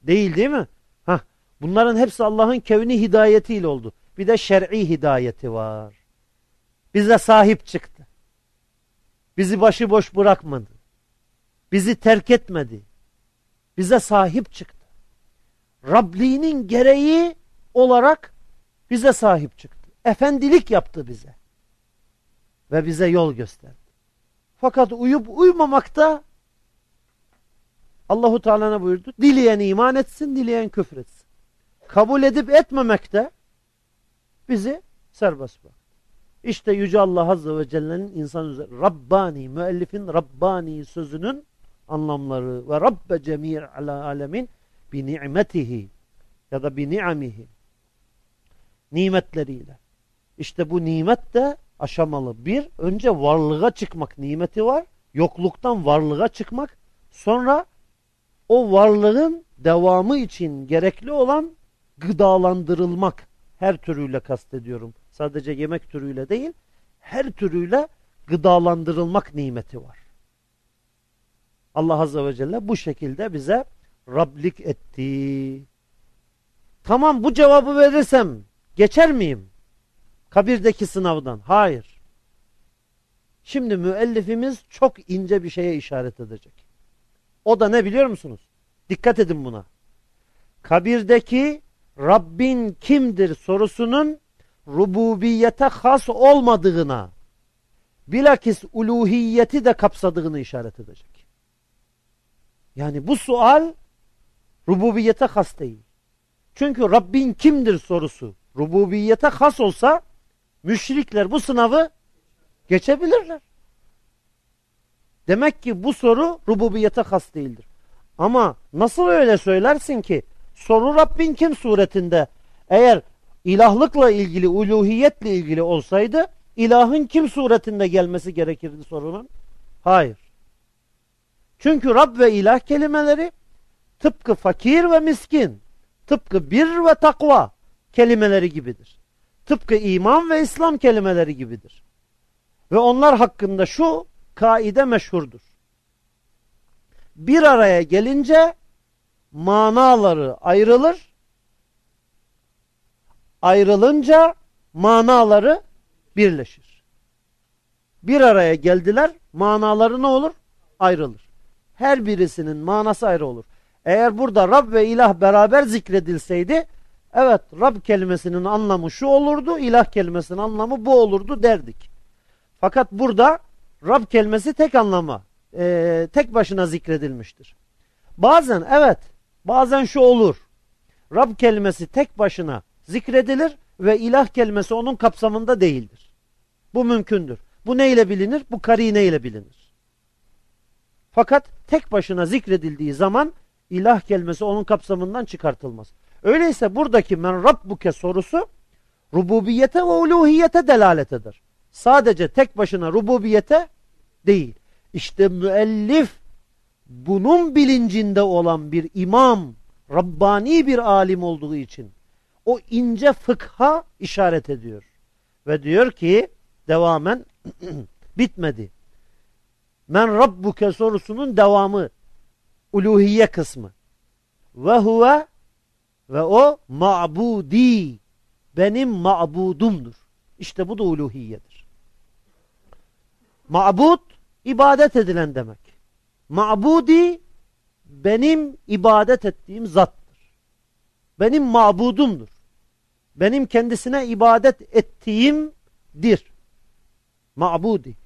Değil değil mi? Hah, bunların hepsi Allah'ın kevni hidayetiyle oldu. Bir de şer'i hidayeti var. Bize sahip çıktı. Bizi başıboş bırakmadı. Bizi terk etmedi. Bize sahip çıktı. Rabliğinin gereği olarak bize sahip çıktı. Efendilik yaptı bize. Ve bize yol gösterdi. Fakat uyup uymamakta Allahu Teala ne buyurdu? Dileyen iman etsin, dileyen küfür etsin. Kabul edip etmemekte bizi serbest bırak. İşte Yüce Allah Azze ve Celle'nin insan üzerine Rabbani, müellifin Rabbani sözünün anlamları ve Rabbe cemir ala alemin bi ni'metihi ya da bi ni'amihi nimetleriyle. İşte bu nimet de aşamalı. Bir, önce varlığa çıkmak nimeti var. Yokluktan varlığa çıkmak. Sonra o varlığın devamı için gerekli olan gıdalandırılmak. Her türüyle kastediyorum. Sadece yemek türüyle değil, her türüyle gıdalandırılmak nimeti var. Allah Azze ve Celle bu şekilde bize Rablik etti. Tamam bu cevabı verirsem geçer miyim? Kabirdeki sınavdan. Hayır. Şimdi müellifimiz çok ince bir şeye işaret edecek. O da ne biliyor musunuz? Dikkat edin buna. Kabirdeki Rabbin kimdir sorusunun rububiyete has olmadığına bilakis uluhiyeti de kapsadığını işaret edecek. Yani bu sual rububiyete has değil. Çünkü Rabbin kimdir sorusu rububiyete has olsa müşrikler bu sınavı geçebilirler. Demek ki bu soru rububiyete has değildir. Ama nasıl öyle söylersin ki soru Rabbin kim suretinde eğer ilahlıkla ilgili, uluhiyetle ilgili olsaydı ilahın kim suretinde gelmesi gerekirdi sorunun? Hayır. Çünkü Rab ve ilah kelimeleri tıpkı fakir ve miskin, tıpkı bir ve takva kelimeleri gibidir. Tıpkı iman ve İslam kelimeleri gibidir. Ve onlar hakkında şu kaide meşhurdur. Bir araya gelince manaları ayrılır. Ayrılınca manaları birleşir. Bir araya geldiler, manaları ne olur? Ayrılır. Her birisinin manası ayrı olur. Eğer burada Rab ve ilah beraber zikredilseydi, evet Rab kelimesinin anlamı şu olurdu, ilah kelimesinin anlamı bu olurdu derdik. Fakat burada Rab kelimesi tek anlama, e, tek başına zikredilmiştir. Bazen evet, bazen şu olur. Rab kelimesi tek başına zikredilir ve ilah kelimesi onun kapsamında değildir. Bu mümkündür. Bu neyle bilinir? Bu karine ile bilinir. Fakat tek başına zikredildiği zaman ilah kelimesi onun kapsamından çıkartılmaz. Öyleyse buradaki men rabbuke sorusu rububiyete ve uluhiyete delalet eder. Sadece tek başına rububiyete değil. İşte müellif bunun bilincinde olan bir imam, Rabbani bir alim olduğu için o ince fıkha işaret ediyor. Ve diyor ki devamen bitmedi. Men Rabbuke sorusunun devamı uluhiye kısmı. Ve huve ve o ma'budi benim ma'budumdur. İşte bu da uluhiyedir. Ma'bud ibadet edilen demek. Ma'budi benim ibadet ettiğim zattır. Benim ma'budumdur. Benim kendisine ibadet ettiğimdir. Ma'budi.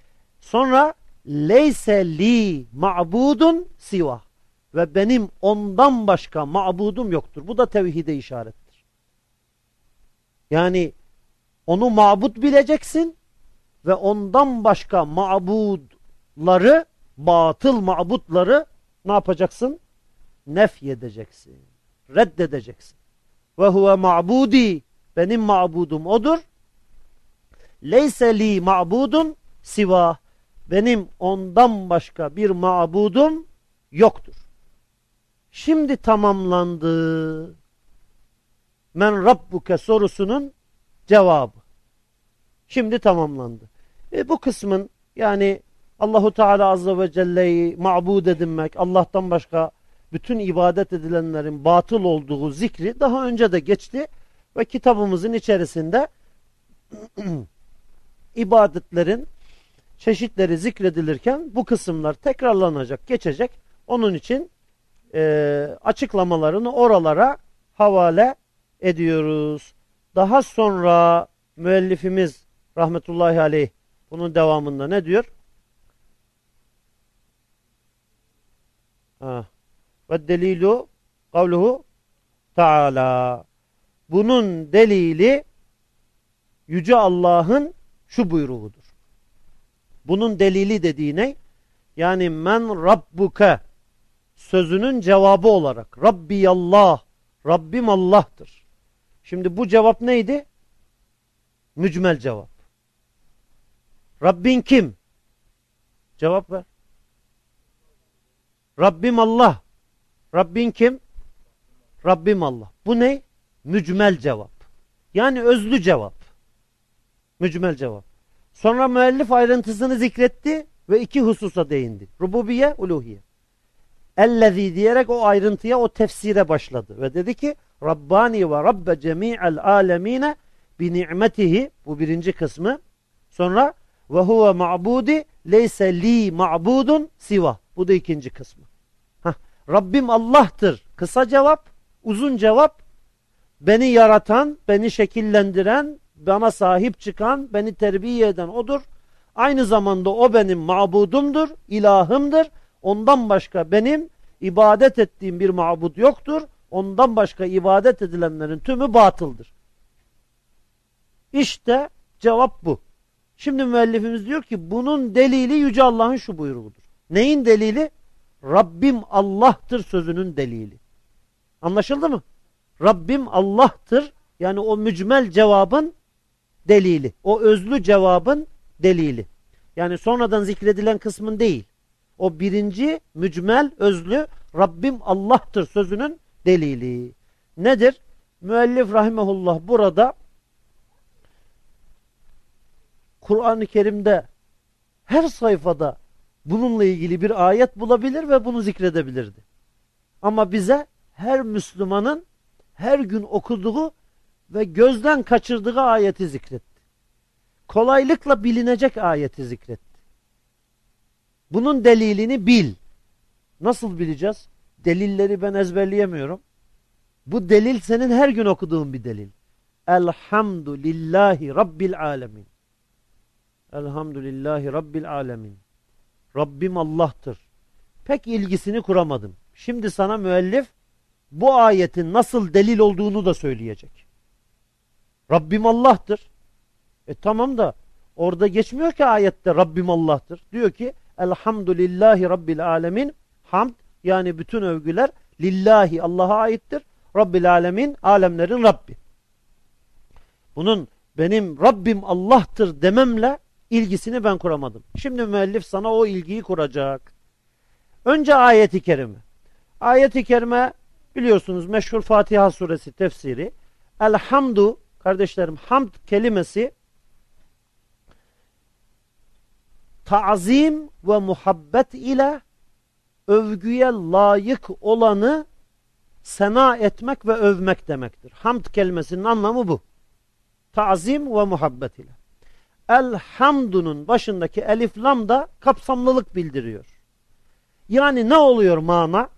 Sonra leyse li ma'budun siva ve benim ondan başka ma'budum yoktur. Bu da tevhide işarettir. Yani onu ma'bud bileceksin ve ondan başka ma'budları, batıl ma'budları ne yapacaksın? Nefy edeceksin. Reddedeceksin. Ve huve ma'budi. Benim ma'budum odur. Leyse li ma'budun siva. Benim ondan başka bir ma'budum yoktur. Şimdi tamamlandı. Men Rabbuke sorusunun cevabı. Şimdi tamamlandı. E, bu kısmın yani Allahu Teala Azze ve Celle'yi ma'bud edinmek, Allah'tan başka bütün ibadet edilenlerin batıl olduğu zikri daha önce de geçti ve kitabımızın içerisinde ibadetlerin çeşitleri zikredilirken bu kısımlar tekrarlanacak, geçecek. Onun için e, açıklamalarını oralara havale ediyoruz. Daha sonra müellifimiz rahmetullahi aleyh bunun devamında ne diyor? Ve delilu kavluhu Teala. Bunun delili Yüce Allah'ın şu buyruğudur. Bunun delili dediği ne? Yani men rabbuke sözünün cevabı olarak Rabbi Allah, Rabbim Allah'tır. Şimdi bu cevap neydi? Mücmel cevap. Rabbin kim? Cevap ver. Rabbim Allah. Rabbin kim? Rabbim Allah. Bu ne? Mücmel cevap. Yani özlü cevap. Mücmel cevap. Sonra müellif ayrıntısını zikretti ve iki hususa değindi. Rububiye, uluhiye. Ellezî diyerek o ayrıntıya, o tefsire başladı. Ve dedi ki Rabbani ve Rabbe cemi'el alemine bi ni'metihi bu birinci kısmı. Sonra ve huve ma'budi leyse li ma'budun siva. Bu da ikinci kısmı. Heh, Rabbim Allah'tır. Kısa cevap, uzun cevap. Beni yaratan, beni şekillendiren, bana sahip çıkan, beni terbiye eden odur. Aynı zamanda o benim mabudumdur, ilahımdır. Ondan başka benim ibadet ettiğim bir mabud yoktur. Ondan başka ibadet edilenlerin tümü batıldır. İşte cevap bu. Şimdi müellifimiz diyor ki bunun delili Yüce Allah'ın şu buyruğudur. Neyin delili? Rabbim Allah'tır sözünün delili. Anlaşıldı mı? Rabbim Allah'tır. Yani o mücmel cevabın delili. O özlü cevabın delili. Yani sonradan zikredilen kısmın değil. O birinci mücmel özlü Rabbim Allah'tır sözünün delili. Nedir? Müellif rahimehullah burada Kur'an-ı Kerim'de her sayfada bununla ilgili bir ayet bulabilir ve bunu zikredebilirdi. Ama bize her Müslümanın her gün okuduğu ve gözden kaçırdığı ayeti zikretti. Kolaylıkla bilinecek ayeti zikretti. Bunun delilini bil. Nasıl bileceğiz? Delilleri ben ezberleyemiyorum. Bu delil senin her gün okuduğun bir delil. Elhamdülillahi Rabbil alemin. Elhamdülillahi Rabbil alemin. Rabbim Allah'tır. Pek ilgisini kuramadım. Şimdi sana müellif bu ayetin nasıl delil olduğunu da söyleyecek. Rabbim Allah'tır. E tamam da orada geçmiyor ki ayette Rabbim Allah'tır. Diyor ki Elhamdülillahi Rabbil alemin. Hamd yani bütün övgüler lillahi Allah'a aittir. Rabbil alemin alemlerin Rabbi. Bunun benim Rabbim Allah'tır dememle ilgisini ben kuramadım. Şimdi müellif sana o ilgiyi kuracak. Önce ayeti kerime. Ayeti kerime biliyorsunuz meşhur Fatiha suresi tefsiri. Elhamdu kardeşlerim hamd kelimesi ta'zim ve muhabbet ile övgüye layık olanı sena etmek ve övmek demektir. Hamd kelimesinin anlamı bu. Tazim ve muhabbet ile. Elhamdunun başındaki elif lam da kapsamlılık bildiriyor. Yani ne oluyor mana?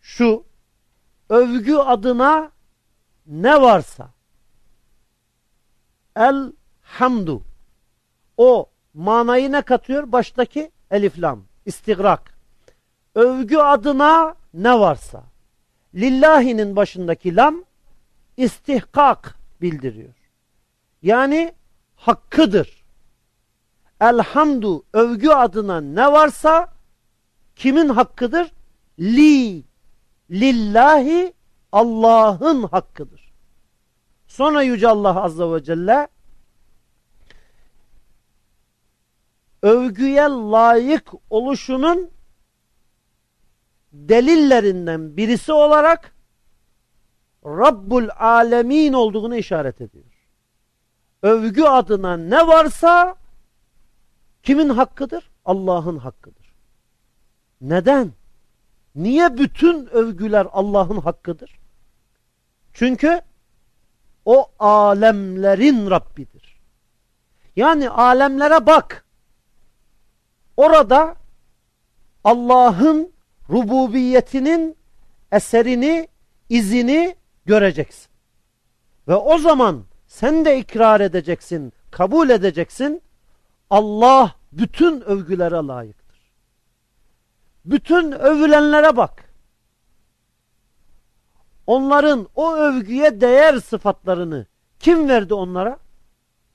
Şu, övgü adına ne varsa, elhamdu, o manayı ne katıyor? Baştaki elif lam, istigrak. Övgü adına ne varsa, lillahinin başındaki lam, istihkak bildiriyor. Yani hakkıdır. Elhamdu övgü adına ne varsa kimin hakkıdır? Li. Lillahi Allah'ın hakkıdır. Sonra Yüce Allah Azze ve Celle övgüye layık oluşunun delillerinden birisi olarak Rabbul Alemin olduğunu işaret ediyor. Övgü adına ne varsa kimin hakkıdır? Allah'ın hakkıdır. Neden? Niye bütün övgüler Allah'ın hakkıdır? Çünkü o alemlerin Rabbidir. Yani alemlere bak. Orada Allah'ın rububiyetinin eserini, izini göreceksin. Ve o zaman sen de ikrar edeceksin, kabul edeceksin. Allah bütün övgülere layıktır. Bütün övülenlere bak. Onların o övgüye değer sıfatlarını kim verdi onlara?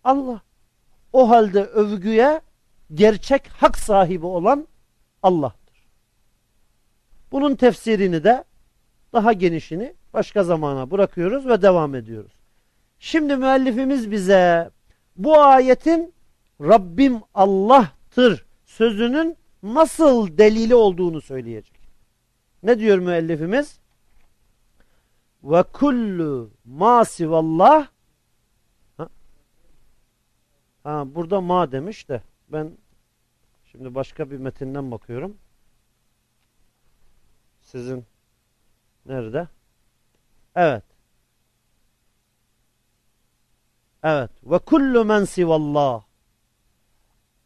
Allah. O halde övgüye gerçek hak sahibi olan Allah'tır. Bunun tefsirini de daha genişini başka zamana bırakıyoruz ve devam ediyoruz. Şimdi müellifimiz bize bu ayetin Rabbim Allah'tır sözünün nasıl delili olduğunu söyleyecek. Ne diyor müellifimiz? Ve kullu ma ha? ha, burada ma demiş de ben şimdi başka bir metinden bakıyorum. Sizin nerede? Evet. Evet. Ve kullu men sivallah.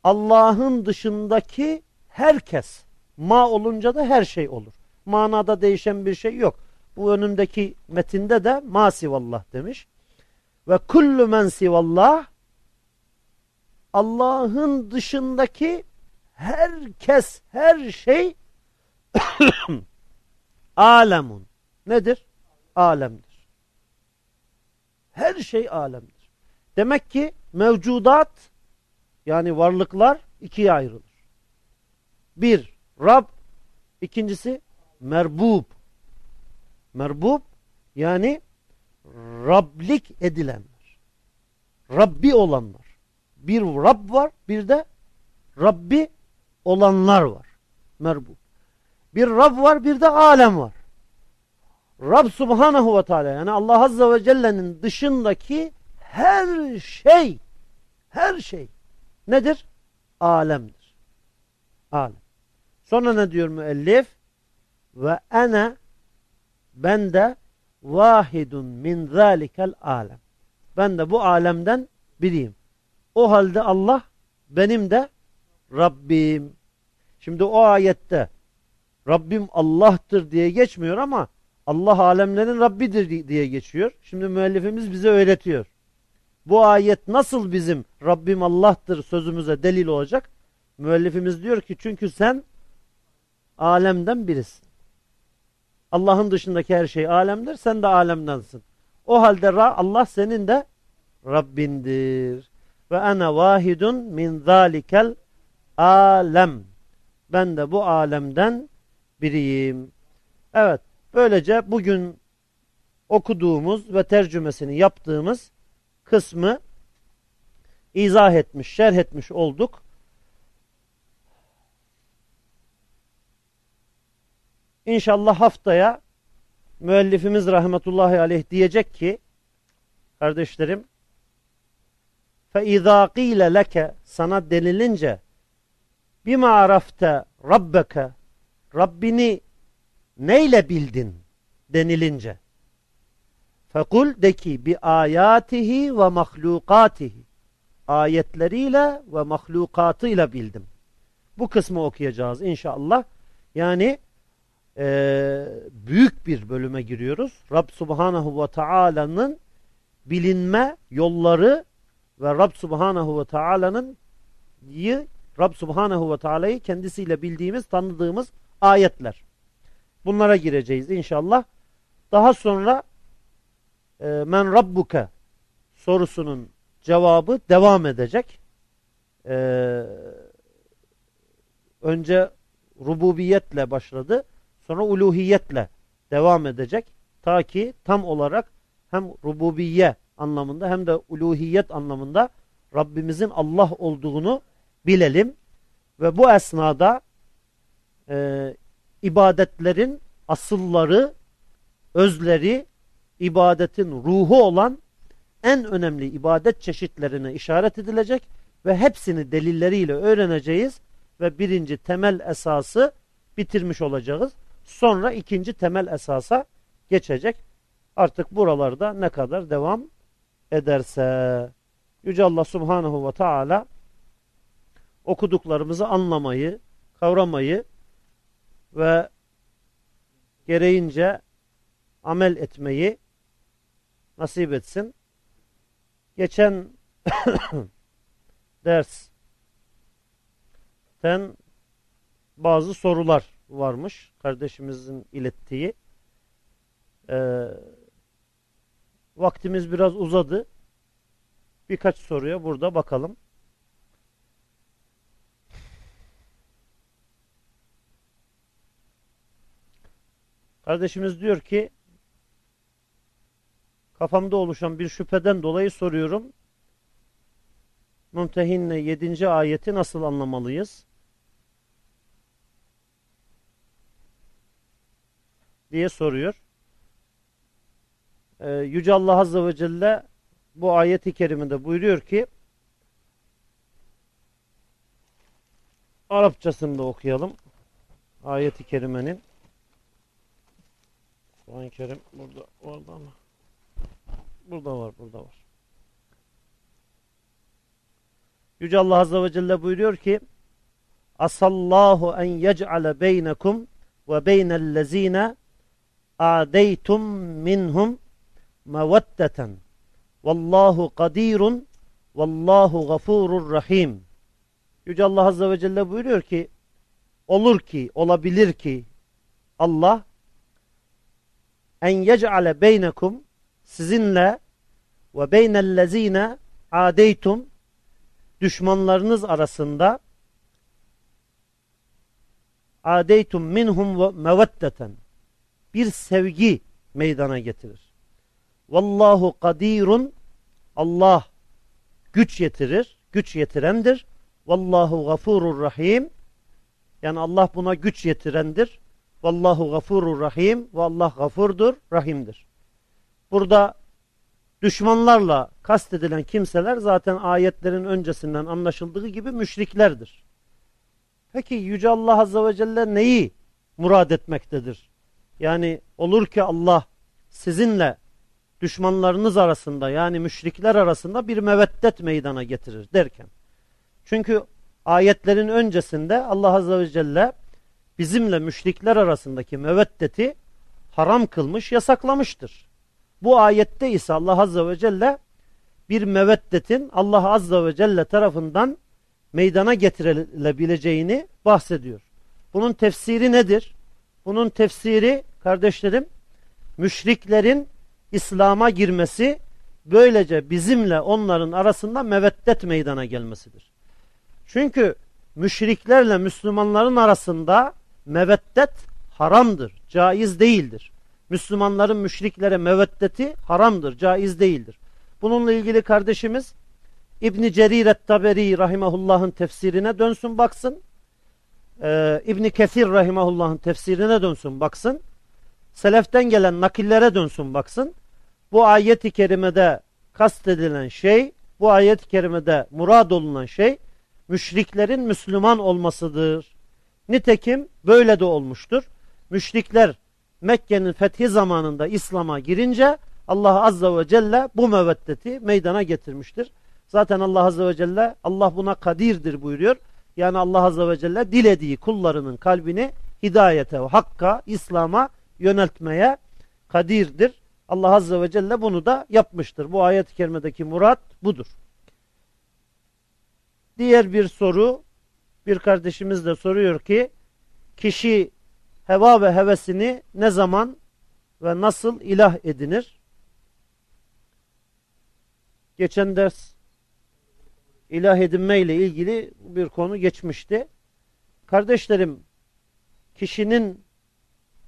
Allah'ın dışındaki herkes. Ma olunca da her şey olur. Manada değişen bir şey yok. Bu önümdeki metinde de ma sivallah demiş. Ve kullu men sivallah Allah'ın dışındaki herkes, her şey alemun. Nedir? Alemdir. Her şey alemdir. Demek ki mevcudat yani varlıklar ikiye ayrılır. Bir, Rab. ikincisi merbub. Merbub yani Rablik edilenler. Rabbi olanlar. Bir Rab var, bir de Rabbi olanlar var. Merbub. Bir Rab var, bir de alem var. Rab Subhanahu ve Teala yani Allah Azze ve Celle'nin dışındaki her şey her şey nedir? Alemdir. Alem. Sonra ne diyor müellif? Ve ene ben de vahidun min zalikel alem. Ben de bu alemden biriyim. O halde Allah benim de Rabbim. Şimdi o ayette Rabbim Allah'tır diye geçmiyor ama Allah alemlerin Rabbidir diye geçiyor. Şimdi müellifimiz bize öğretiyor. Bu ayet nasıl bizim Rabbim Allah'tır sözümüze delil olacak? Müellifimiz diyor ki çünkü sen alemden birisin. Allah'ın dışındaki her şey alemdir. Sen de alemdensin. O halde Allah senin de Rabbindir. Ve ana vahidun min zalikel alem. Ben de bu alemden biriyim. Evet. Böylece bugün okuduğumuz ve tercümesini yaptığımız kısmı izah etmiş, şerh etmiş olduk. İnşallah haftaya müellifimiz rahmetullahi aleyh diyecek ki kardeşlerim فَاِذَا قِيلَ leke sana denilince bima arafte rabbeke Rabbini neyle bildin denilince fekul de ki bi ayatihi ve mahlukatihi ayetleriyle ve mahlukatıyla bildim. Bu kısmı okuyacağız inşallah. Yani e, büyük bir bölüme giriyoruz. Rab Subhanahu ve Taala'nın bilinme yolları ve Rab Subhanahu ve Taala'nın Rab Subhanahu ve Taala'yı kendisiyle bildiğimiz, tanıdığımız ayetler. Bunlara gireceğiz inşallah. Daha sonra e, men rabbuke sorusunun cevabı devam edecek. E, önce rububiyetle başladı. Sonra uluhiyetle devam edecek. Ta ki tam olarak hem rububiye anlamında hem de uluhiyet anlamında Rabbimizin Allah olduğunu bilelim. Ve bu esnada e, ibadetlerin asılları, özleri, ibadetin ruhu olan en önemli ibadet çeşitlerine işaret edilecek ve hepsini delilleriyle öğreneceğiz ve birinci temel esası bitirmiş olacağız. Sonra ikinci temel esasa geçecek. Artık buralarda ne kadar devam ederse. Yüce Allah Subhanahu ve Teala okuduklarımızı anlamayı, kavramayı ve gereğince amel etmeyi nasip etsin. Geçen dersten bazı sorular varmış kardeşimizin ilettiği. Ee, vaktimiz biraz uzadı. Birkaç soruya burada bakalım. Kardeşimiz diyor ki kafamda oluşan bir şüpheden dolayı soruyorum. Mumtehinne 7. ayeti nasıl anlamalıyız? diye soruyor. Ee, Yüce Allah Azze ve Celle bu ayeti kerimede buyuruyor ki Arapçasını da okuyalım. Ayeti kerimenin Kur'an-ı Kerim burada orada mı? Burada var, burada var. Yüce Allah Azze ve Celle buyuruyor ki Asallahu en yec'ale beynekum ve beynellezine adeytum minhum meveddeten vallahu kadirun vallahu gafurur rahim Yüce Allah Azze ve Celle buyuruyor ki olur ki, olabilir ki Allah en yec'ale beynekum sizinle ve beynellezine adeytum düşmanlarınız arasında adeytum minhum ve meveddeten bir sevgi meydana getirir. Vallahu kadirun Allah güç yetirir, güç yetirendir. Vallahu gafurur rahim yani Allah buna güç yetirendir. Vallahu gafurur rahim ve Allah gafurdur, rahimdir. Burada düşmanlarla kastedilen kimseler zaten ayetlerin öncesinden anlaşıldığı gibi müşriklerdir. Peki Yüce Allah Azze ve Celle neyi murad etmektedir? Yani olur ki Allah sizinle düşmanlarınız arasında yani müşrikler arasında bir meveddet meydana getirir derken. Çünkü ayetlerin öncesinde Allah Azze ve Celle bizimle müşrikler arasındaki meveddeti haram kılmış, yasaklamıştır. Bu ayette ise Allah Azze ve Celle bir meveddetin Allah Azze ve Celle tarafından meydana getirilebileceğini bahsediyor. Bunun tefsiri nedir? Bunun tefsiri kardeşlerim müşriklerin İslam'a girmesi böylece bizimle onların arasında meveddet meydana gelmesidir. Çünkü müşriklerle Müslümanların arasında meveddet haramdır, caiz değildir. Müslümanların müşriklere meveddeti haramdır, caiz değildir. Bununla ilgili kardeşimiz İbni Cerir et-Taberi rahimahullah'ın tefsirine dönsün baksın. Ee, İbni Kethir rahimahullah'ın tefsirine dönsün baksın. Seleften gelen nakillere dönsün baksın. Bu ayet-i kerimede kastedilen şey, bu ayet-i kerimede murad olunan şey müşriklerin Müslüman olmasıdır. Nitekim böyle de olmuştur. Müşrikler Mekke'nin fethi zamanında İslam'a girince Allah Azze ve Celle bu meveddeti meydana getirmiştir. Zaten Allah Azze ve Celle Allah buna kadirdir buyuruyor. Yani Allah Azze ve Celle dilediği kullarının kalbini hidayete, hakka, İslam'a yöneltmeye kadirdir. Allah Azze ve Celle bunu da yapmıştır. Bu ayet-i kerimedeki murat budur. Diğer bir soru bir kardeşimiz de soruyor ki kişi heva ve hevesini ne zaman ve nasıl ilah edinir? Geçen ders ilah edinme ile ilgili bir konu geçmişti. Kardeşlerim kişinin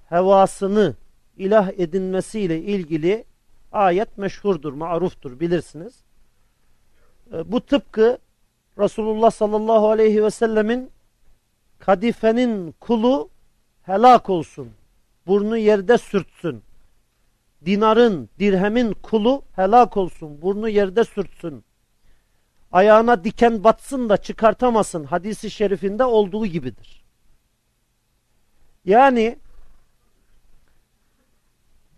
hevasını ilah edinmesiyle ilgili ayet meşhurdur, maruftur bilirsiniz. E, bu tıpkı Resulullah sallallahu aleyhi ve sellemin kadifenin kulu helak olsun, burnu yerde sürtsün. Dinarın, dirhemin kulu helak olsun, burnu yerde sürtsün. Ayağına diken batsın da çıkartamasın hadisi şerifinde olduğu gibidir. Yani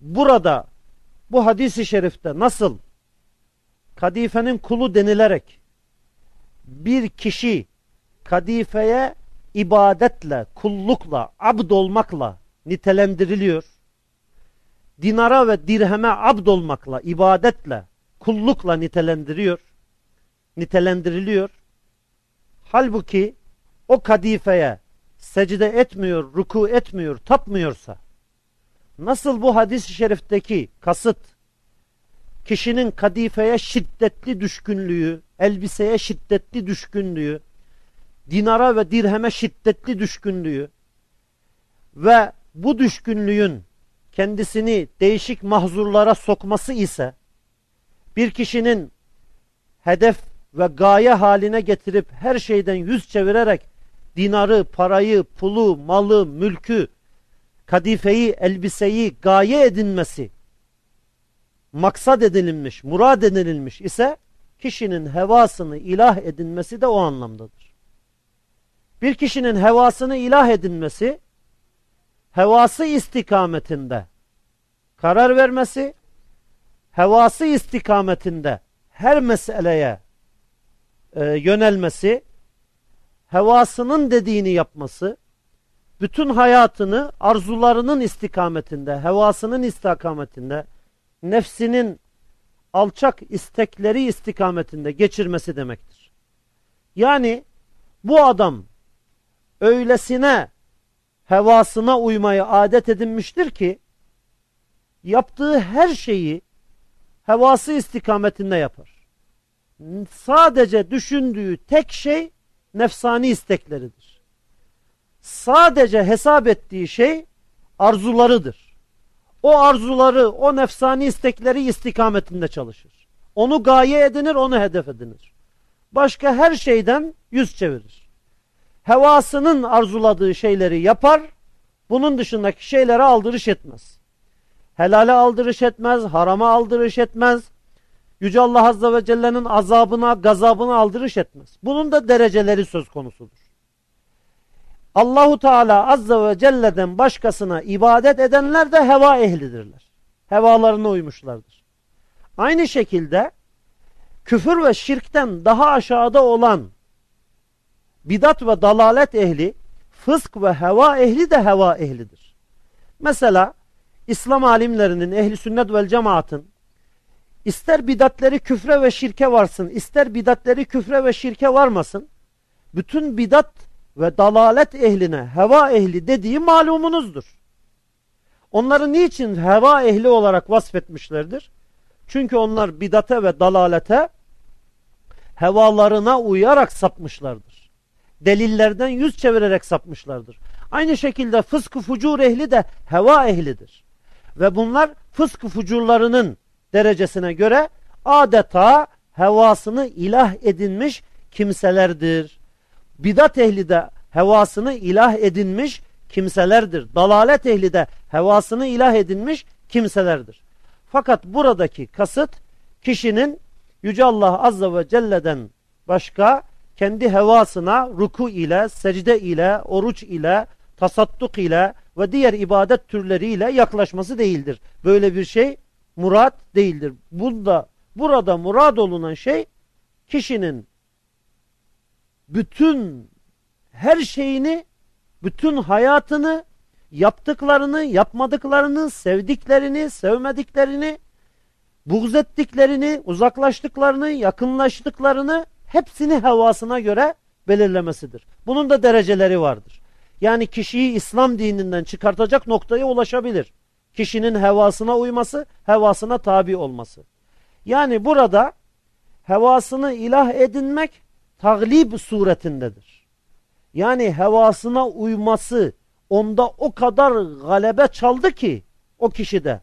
burada bu hadisi şerifte nasıl kadifenin kulu denilerek bir kişi kadifeye ibadetle, kullukla, abd olmakla nitelendiriliyor. Dinara ve dirheme abd olmakla, ibadetle, kullukla nitelendiriyor. Nitelendiriliyor. Halbuki o kadifeye secde etmiyor, ruku etmiyor, tapmıyorsa nasıl bu hadis-i şerifteki kasıt kişinin kadifeye şiddetli düşkünlüğü, elbiseye şiddetli düşkünlüğü, dinara ve dirheme şiddetli düşkünlüğü ve bu düşkünlüğün kendisini değişik mahzurlara sokması ise bir kişinin hedef ve gaye haline getirip her şeyden yüz çevirerek dinarı, parayı, pulu, malı, mülkü, kadifeyi, elbiseyi gaye edinmesi maksat edinilmiş, murad edinilmiş ise kişinin hevasını ilah edinmesi de o anlamdadır. Bir kişinin hevasını ilah edinmesi, hevası istikametinde karar vermesi, hevası istikametinde her meseleye e, yönelmesi, hevasının dediğini yapması, bütün hayatını arzularının istikametinde, hevasının istikametinde, nefsinin alçak istekleri istikametinde geçirmesi demektir. Yani bu adam öylesine hevasına uymayı adet edinmiştir ki yaptığı her şeyi hevası istikametinde yapar. Sadece düşündüğü tek şey nefsani istekleridir. Sadece hesap ettiği şey arzularıdır. O arzuları, o nefsani istekleri istikametinde çalışır. Onu gaye edinir, onu hedef edinir. Başka her şeyden yüz çevirir. Hevasının arzuladığı şeyleri yapar, bunun dışındaki şeylere aldırış etmez. Helale aldırış etmez, harama aldırış etmez. Yüce Allah Azze ve Celle'nin azabına, gazabına aldırış etmez. Bunun da dereceleri söz konusudur. Allahu Teala Azze ve Celle'den başkasına ibadet edenler de heva ehlidirler. Hevalarına uymuşlardır. Aynı şekilde küfür ve şirkten daha aşağıda olan bidat ve dalalet ehli, fısk ve heva ehli de heva ehlidir. Mesela İslam alimlerinin, ehli sünnet vel cemaatın ister bidatleri küfre ve şirke varsın, ister bidatleri küfre ve şirke varmasın, bütün bidat ve dalalet ehline heva ehli dediği malumunuzdur. Onları niçin heva ehli olarak vasfetmişlerdir? Çünkü onlar bidate ve dalalete hevalarına uyarak sapmışlardır. Delillerden yüz çevirerek sapmışlardır. Aynı şekilde fıskı fucur ehli de heva ehlidir. Ve bunlar fıskı fucurlarının derecesine göre adeta hevasını ilah edinmiş kimselerdir. Bidat ehli de hevasını ilah edinmiş kimselerdir. Dalalet ehli de hevasını ilah edinmiş kimselerdir. Fakat buradaki kasıt kişinin Yüce Allah Azze ve Celle'den başka kendi hevasına ruku ile, secde ile, oruç ile, tasadduk ile ve diğer ibadet türleriyle yaklaşması değildir. Böyle bir şey murat değildir. Bunda, burada murad olunan şey kişinin bütün her şeyini, bütün hayatını, yaptıklarını, yapmadıklarını, sevdiklerini, sevmediklerini, buğz ettiklerini, uzaklaştıklarını, yakınlaştıklarını hepsini hevasına göre belirlemesidir. Bunun da dereceleri vardır. Yani kişiyi İslam dininden çıkartacak noktaya ulaşabilir. Kişinin hevasına uyması, hevasına tabi olması. Yani burada hevasını ilah edinmek taglib suretindedir. Yani hevasına uyması onda o kadar galebe çaldı ki o kişide.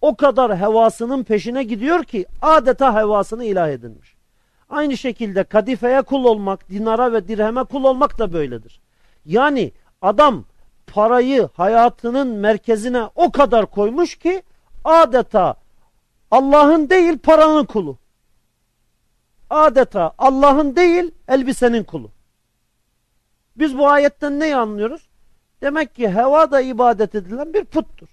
O kadar hevasının peşine gidiyor ki adeta hevasını ilah edinmiş. Aynı şekilde kadifeye kul olmak, dinara ve dirheme kul olmak da böyledir. Yani adam parayı hayatının merkezine o kadar koymuş ki adeta Allah'ın değil paranın kulu. Adeta Allah'ın değil elbisenin kulu. Biz bu ayetten neyi anlıyoruz? Demek ki heva da ibadet edilen bir puttur.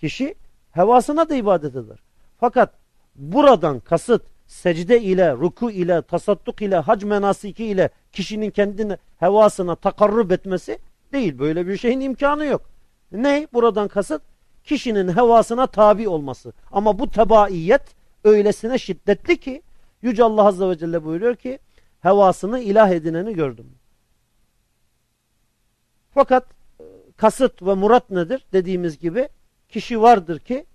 Kişi hevasına da ibadet eder. Fakat buradan kasıt secde ile, ruku ile, tasadduk ile, hac menasiki ile kişinin kendini hevasına takarrub etmesi değil. Böyle bir şeyin imkanı yok. Ne? Buradan kasıt kişinin hevasına tabi olması. Ama bu tebaiyet öylesine şiddetli ki Yüce Allah Azze ve Celle buyuruyor ki hevasını ilah edineni gördüm. Fakat e, kasıt ve murat nedir? Dediğimiz gibi kişi vardır ki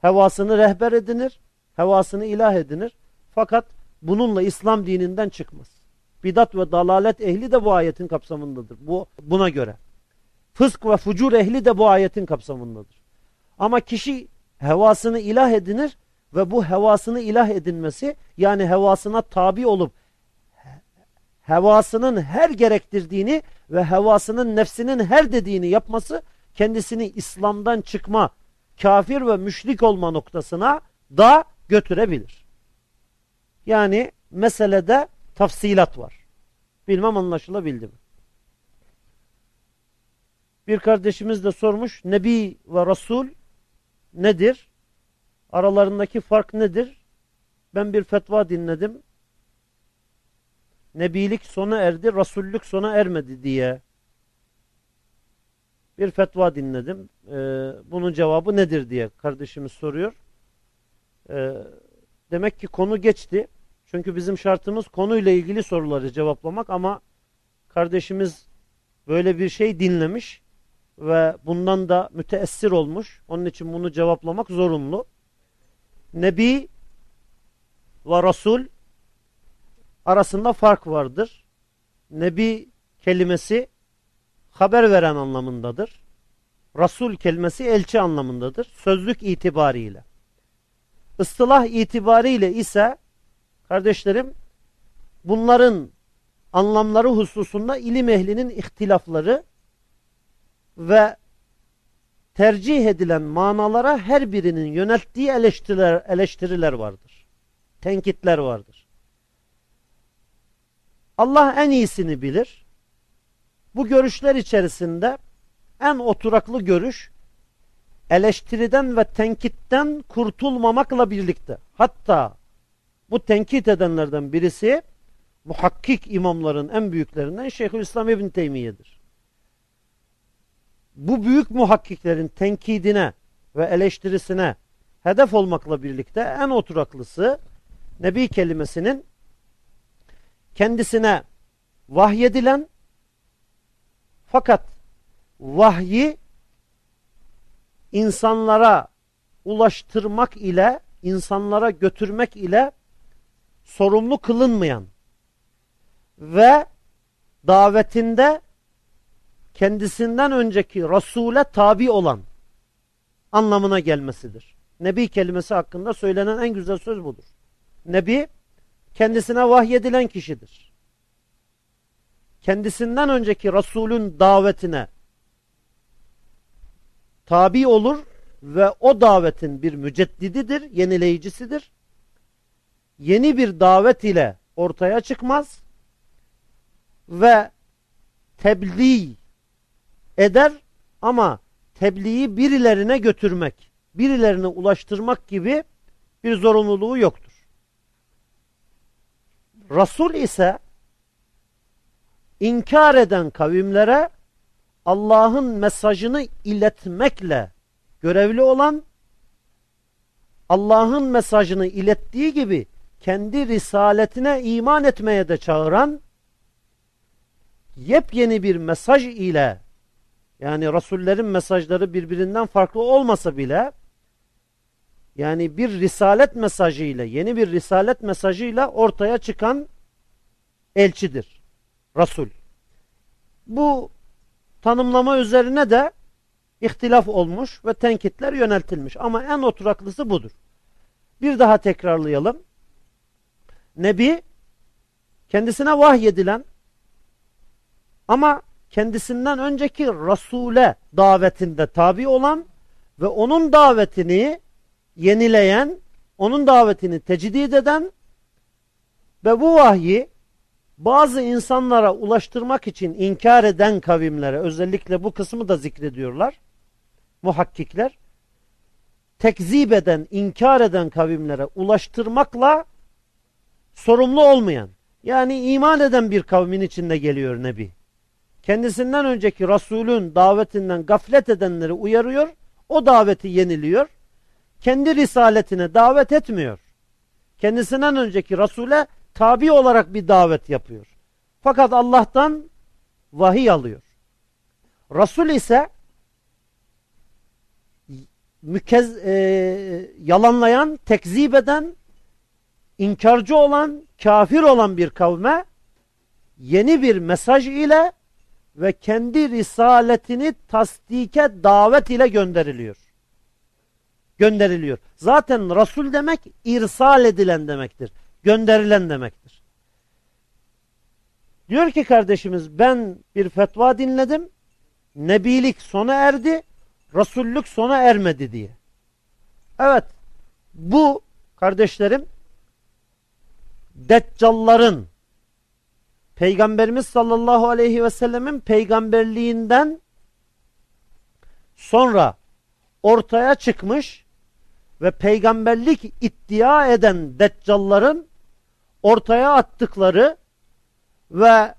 hevasını rehber edinir, hevasını ilah edinir. Fakat bununla İslam dininden çıkmaz. Bidat ve dalalet ehli de bu ayetin kapsamındadır. Bu buna göre. Fısk ve fucur ehli de bu ayetin kapsamındadır. Ama kişi hevasını ilah edinir ve bu hevasını ilah edinmesi yani hevasına tabi olup hevasının her gerektirdiğini ve hevasının nefsinin her dediğini yapması kendisini İslam'dan çıkma, kafir ve müşrik olma noktasına da götürebilir. Yani meselede tafsilat var. Bilmem anlaşılabildi mi? Bir kardeşimiz de sormuş. Nebi ve Resul nedir? Aralarındaki fark nedir? Ben bir fetva dinledim. Nebilik sona erdi, Resullük sona ermedi diye bir fetva dinledim. Ee, bunun cevabı nedir diye kardeşimiz soruyor. Ee, demek ki konu geçti. Çünkü bizim şartımız konuyla ilgili soruları cevaplamak ama kardeşimiz böyle bir şey dinlemiş ve bundan da müteessir olmuş. Onun için bunu cevaplamak zorunlu. Nebi ve Resul arasında fark vardır. Nebi kelimesi haber veren anlamındadır. Resul kelimesi elçi anlamındadır. Sözlük itibariyle. Istılah itibariyle ise kardeşlerim bunların anlamları hususunda ilim ehlinin ihtilafları ve tercih edilen manalara her birinin yönelttiği eleştiriler, eleştiriler vardır. Tenkitler vardır. Allah en iyisini bilir. Bu görüşler içerisinde en oturaklı görüş eleştiriden ve tenkitten kurtulmamakla birlikte hatta bu tenkit edenlerden birisi muhakkik imamların en büyüklerinden Şeyhülislam İbn Teymiye'dir. Bu büyük muhakkiklerin tenkidine ve eleştirisine hedef olmakla birlikte en oturaklısı Nebi kelimesinin kendisine vahyedilen fakat vahyi insanlara ulaştırmak ile, insanlara götürmek ile sorumlu kılınmayan ve davetinde kendisinden önceki Resul'e tabi olan anlamına gelmesidir. Nebi kelimesi hakkında söylenen en güzel söz budur. Nebi kendisine vahyedilen kişidir. Kendisinden önceki Resul'ün davetine tabi olur ve o davetin bir müceddididir, yenileyicisidir. Yeni bir davet ile ortaya çıkmaz ve tebliğ eder ama tebliği birilerine götürmek, birilerine ulaştırmak gibi bir zorunluluğu yoktur. Resul ise inkar eden kavimlere Allah'ın mesajını iletmekle görevli olan Allah'ın mesajını ilettiği gibi kendi risaletine iman etmeye de çağıran yepyeni bir mesaj ile yani Resullerin mesajları birbirinden farklı olmasa bile yani bir risalet mesajıyla yeni bir risalet mesajıyla ortaya çıkan elçidir. Resul. Bu tanımlama üzerine de ihtilaf olmuş ve tenkitler yöneltilmiş. Ama en oturaklısı budur. Bir daha tekrarlayalım. Nebi kendisine vahyedilen ama kendisinden önceki Resul'e davetinde tabi olan ve onun davetini yenileyen, onun davetini tecdid eden ve bu vahyi bazı insanlara ulaştırmak için inkar eden kavimlere özellikle bu kısmı da zikrediyorlar. Muhakkikler tekzip eden, inkar eden kavimlere ulaştırmakla sorumlu olmayan yani iman eden bir kavmin içinde geliyor Nebi. Kendisinden önceki Resulün davetinden gaflet edenleri uyarıyor, o daveti yeniliyor. Kendi risaletine davet etmiyor. Kendisinden önceki Resul'e tabi olarak bir davet yapıyor. Fakat Allah'tan vahiy alıyor. Resul ise mükez, e, yalanlayan, tekzip eden, inkarcı olan, kafir olan bir kavme yeni bir mesaj ile ve kendi risaletini tasdike davet ile gönderiliyor. Gönderiliyor. Zaten Resul demek irsal edilen demektir. Gönderilen demektir. Diyor ki kardeşimiz ben bir fetva dinledim. Nebilik sona erdi. Resullük sona ermedi diye. Evet bu kardeşlerim Deccalların Peygamberimiz sallallahu aleyhi ve sellemin peygamberliğinden sonra ortaya çıkmış ve peygamberlik iddia eden deccalların ortaya attıkları ve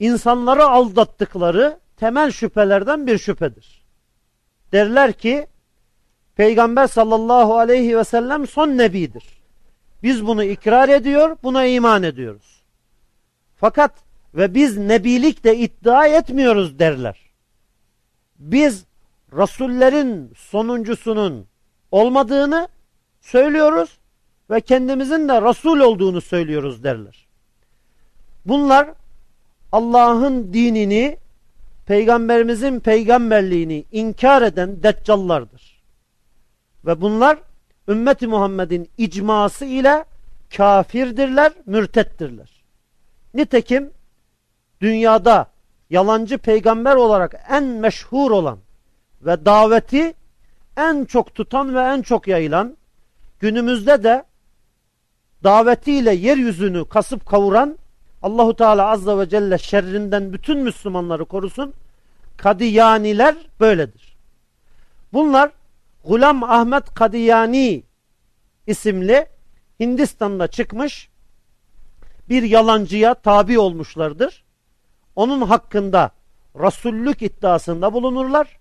insanları aldattıkları temel şüphelerden bir şüphedir. Derler ki Peygamber sallallahu aleyhi ve sellem son nebidir. Biz bunu ikrar ediyor, buna iman ediyoruz. Fakat ve biz nebilik de iddia etmiyoruz derler. Biz Rasullerin sonuncusunun olmadığını söylüyoruz ve kendimizin de Resul olduğunu söylüyoruz derler. Bunlar Allah'ın dinini, peygamberimizin peygamberliğini inkar eden deccallardır. Ve bunlar ümmeti Muhammed'in icması ile kafirdirler, mürtettirler. Nitekim dünyada yalancı peygamber olarak en meşhur olan ve daveti en çok tutan ve en çok yayılan günümüzde de davetiyle yeryüzünü kasıp kavuran Allahu Teala azza ve celle şerrinden bütün Müslümanları korusun. Kadiyaniler böyledir. Bunlar Gulam Ahmet Kadiyani isimli Hindistan'da çıkmış bir yalancıya tabi olmuşlardır. Onun hakkında rasullük iddiasında bulunurlar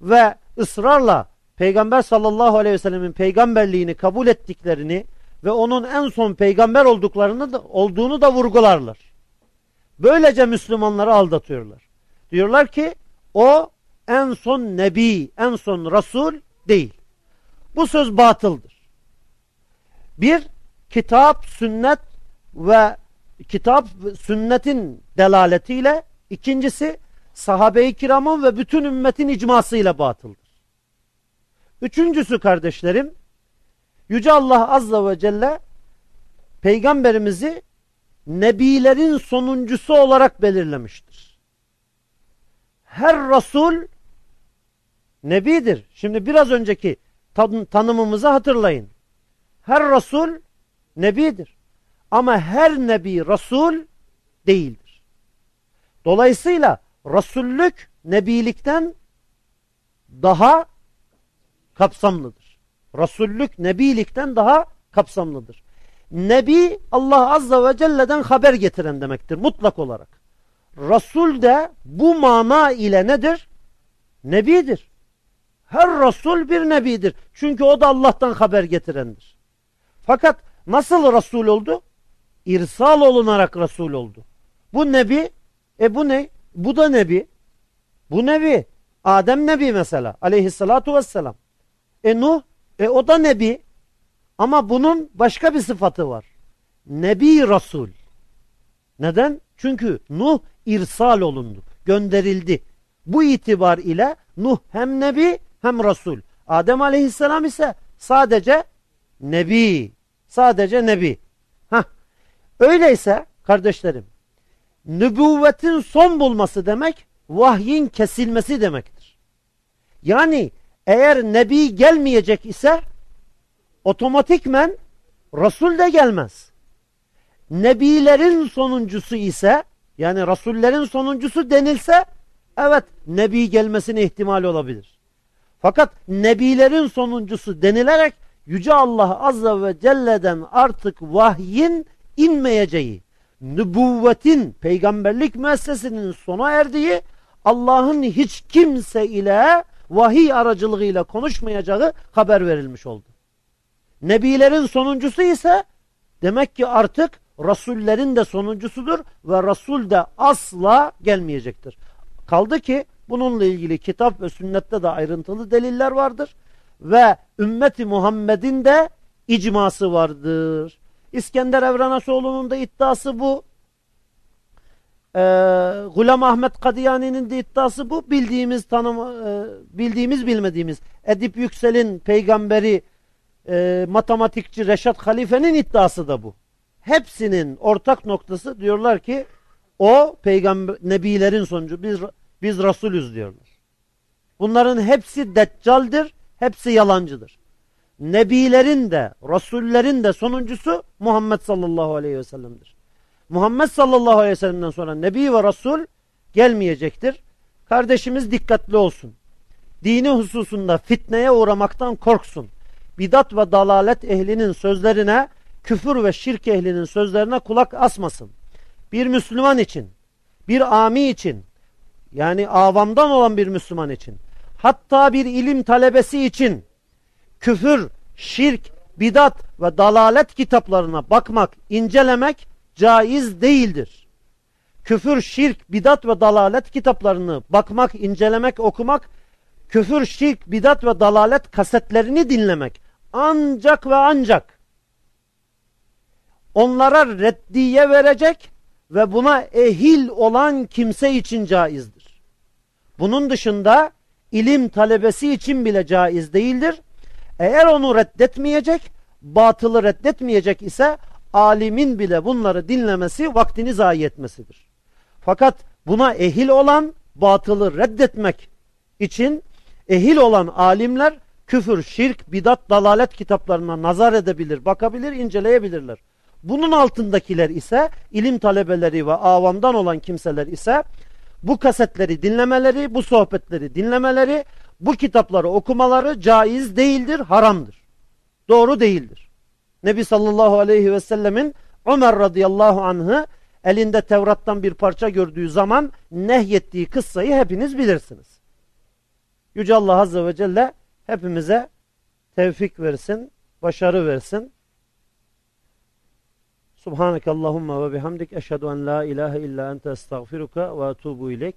ve ısrarla Peygamber sallallahu aleyhi ve sellemin peygamberliğini kabul ettiklerini ve onun en son peygamber olduklarını da, olduğunu da vurgularlar. Böylece Müslümanları aldatıyorlar. Diyorlar ki o en son nebi, en son rasul değil. Bu söz batıldır. Bir, kitap, sünnet ve kitap, sünnetin delaletiyle, ikincisi sahabe-i kiramın ve bütün ümmetin icmasıyla batıldır. Üçüncüsü kardeşlerim, Yüce Allah Azza ve Celle peygamberimizi nebilerin sonuncusu olarak belirlemiştir. Her Resul nebidir. Şimdi biraz önceki tan tanımımızı hatırlayın. Her Resul nebidir. Ama her nebi Resul değildir. Dolayısıyla Resullük nebilikten daha kapsamlıdır. Resullük nebilikten daha kapsamlıdır. Nebi Allah Azza ve Celle'den haber getiren demektir mutlak olarak. Resul de bu mana ile nedir? Nebidir. Her Resul bir nebidir. Çünkü o da Allah'tan haber getirendir. Fakat nasıl Resul oldu? İrsal olunarak Resul oldu. Bu nebi, e bu ne? Bu da nebi. Bu nebi. Adem nebi mesela aleyhissalatu vesselam. E Nuh, e o da nebi. Ama bunun başka bir sıfatı var. Nebi Resul. Neden? Çünkü Nuh irsal olundu, gönderildi. Bu itibar ile Nuh hem nebi hem Resul. Adem aleyhisselam ise sadece nebi. Sadece nebi. Öyleyse kardeşlerim nübüvvetin son bulması demek vahyin kesilmesi demektir. Yani eğer nebi gelmeyecek ise otomatikmen Resul de gelmez. Nebilerin sonuncusu ise yani Resullerin sonuncusu denilse evet Nebi gelmesine ihtimal olabilir. Fakat Nebilerin sonuncusu denilerek Yüce Allah Azze ve Celle'den artık vahyin inmeyeceği, nübüvvetin, peygamberlik müessesinin sona erdiği, Allah'ın hiç kimse ile vahiy aracılığıyla konuşmayacağı haber verilmiş oldu. Nebilerin sonuncusu ise demek ki artık Rasullerin de sonuncusudur ve Rasul de asla gelmeyecektir. Kaldı ki bununla ilgili kitap ve sünnette de ayrıntılı deliller vardır ve ümmeti Muhammed'in de icması vardır. İskender Evranasoğlu'nun da iddiası bu. Ee, Gulam Ahmet Kadiyani'nin de iddiası bu. Bildiğimiz tanım, e, bildiğimiz bilmediğimiz Edip Yüksel'in peygamberi e, matematikçi Reşat Halife'nin iddiası da bu. Hepsinin ortak noktası diyorlar ki o peygamber nebilerin sonucu biz biz rasulüz diyorlar. Bunların hepsi deccaldir, hepsi yalancıdır. Nebilerin de, rasullerin de sonuncusu Muhammed sallallahu aleyhi ve sellem'dir. Muhammed sallallahu aleyhi ve sellem'den sonra nebi ve rasul gelmeyecektir. Kardeşimiz dikkatli olsun. Dini hususunda fitneye uğramaktan korksun. Bidat ve dalalet ehlinin sözlerine, küfür ve şirk ehlinin sözlerine kulak asmasın. Bir Müslüman için, bir ami için, yani avamdan olan bir Müslüman için, hatta bir ilim talebesi için küfür, şirk, bidat ve dalalet kitaplarına bakmak, incelemek caiz değildir. Küfür, şirk, bidat ve dalalet kitaplarını bakmak, incelemek, okumak, küfür, şirk, bidat ve dalalet kasetlerini dinlemek ancak ve ancak onlara reddiye verecek ve buna ehil olan kimse için caizdir. Bunun dışında ilim talebesi için bile caiz değildir. Eğer onu reddetmeyecek, batılı reddetmeyecek ise alimin bile bunları dinlemesi vaktini zayi etmesidir. Fakat buna ehil olan batılı reddetmek için ehil olan alimler küfür, şirk, bidat, dalalet kitaplarına nazar edebilir, bakabilir, inceleyebilirler. Bunun altındakiler ise ilim talebeleri ve avamdan olan kimseler ise bu kasetleri dinlemeleri, bu sohbetleri dinlemeleri, bu kitapları okumaları caiz değildir, haramdır. Doğru değildir. Nebi sallallahu aleyhi ve sellemin Ömer radıyallahu anh'ı elinde Tevrat'tan bir parça gördüğü zaman nehyettiği kıssayı hepiniz bilirsiniz. Yüce Allah Azze ve Celle hepimize tevfik versin, başarı versin. Subhaneke Allahumma ve bihamdik eşhedü en la ilahe illa ente estağfiruka ve etubu ileyk.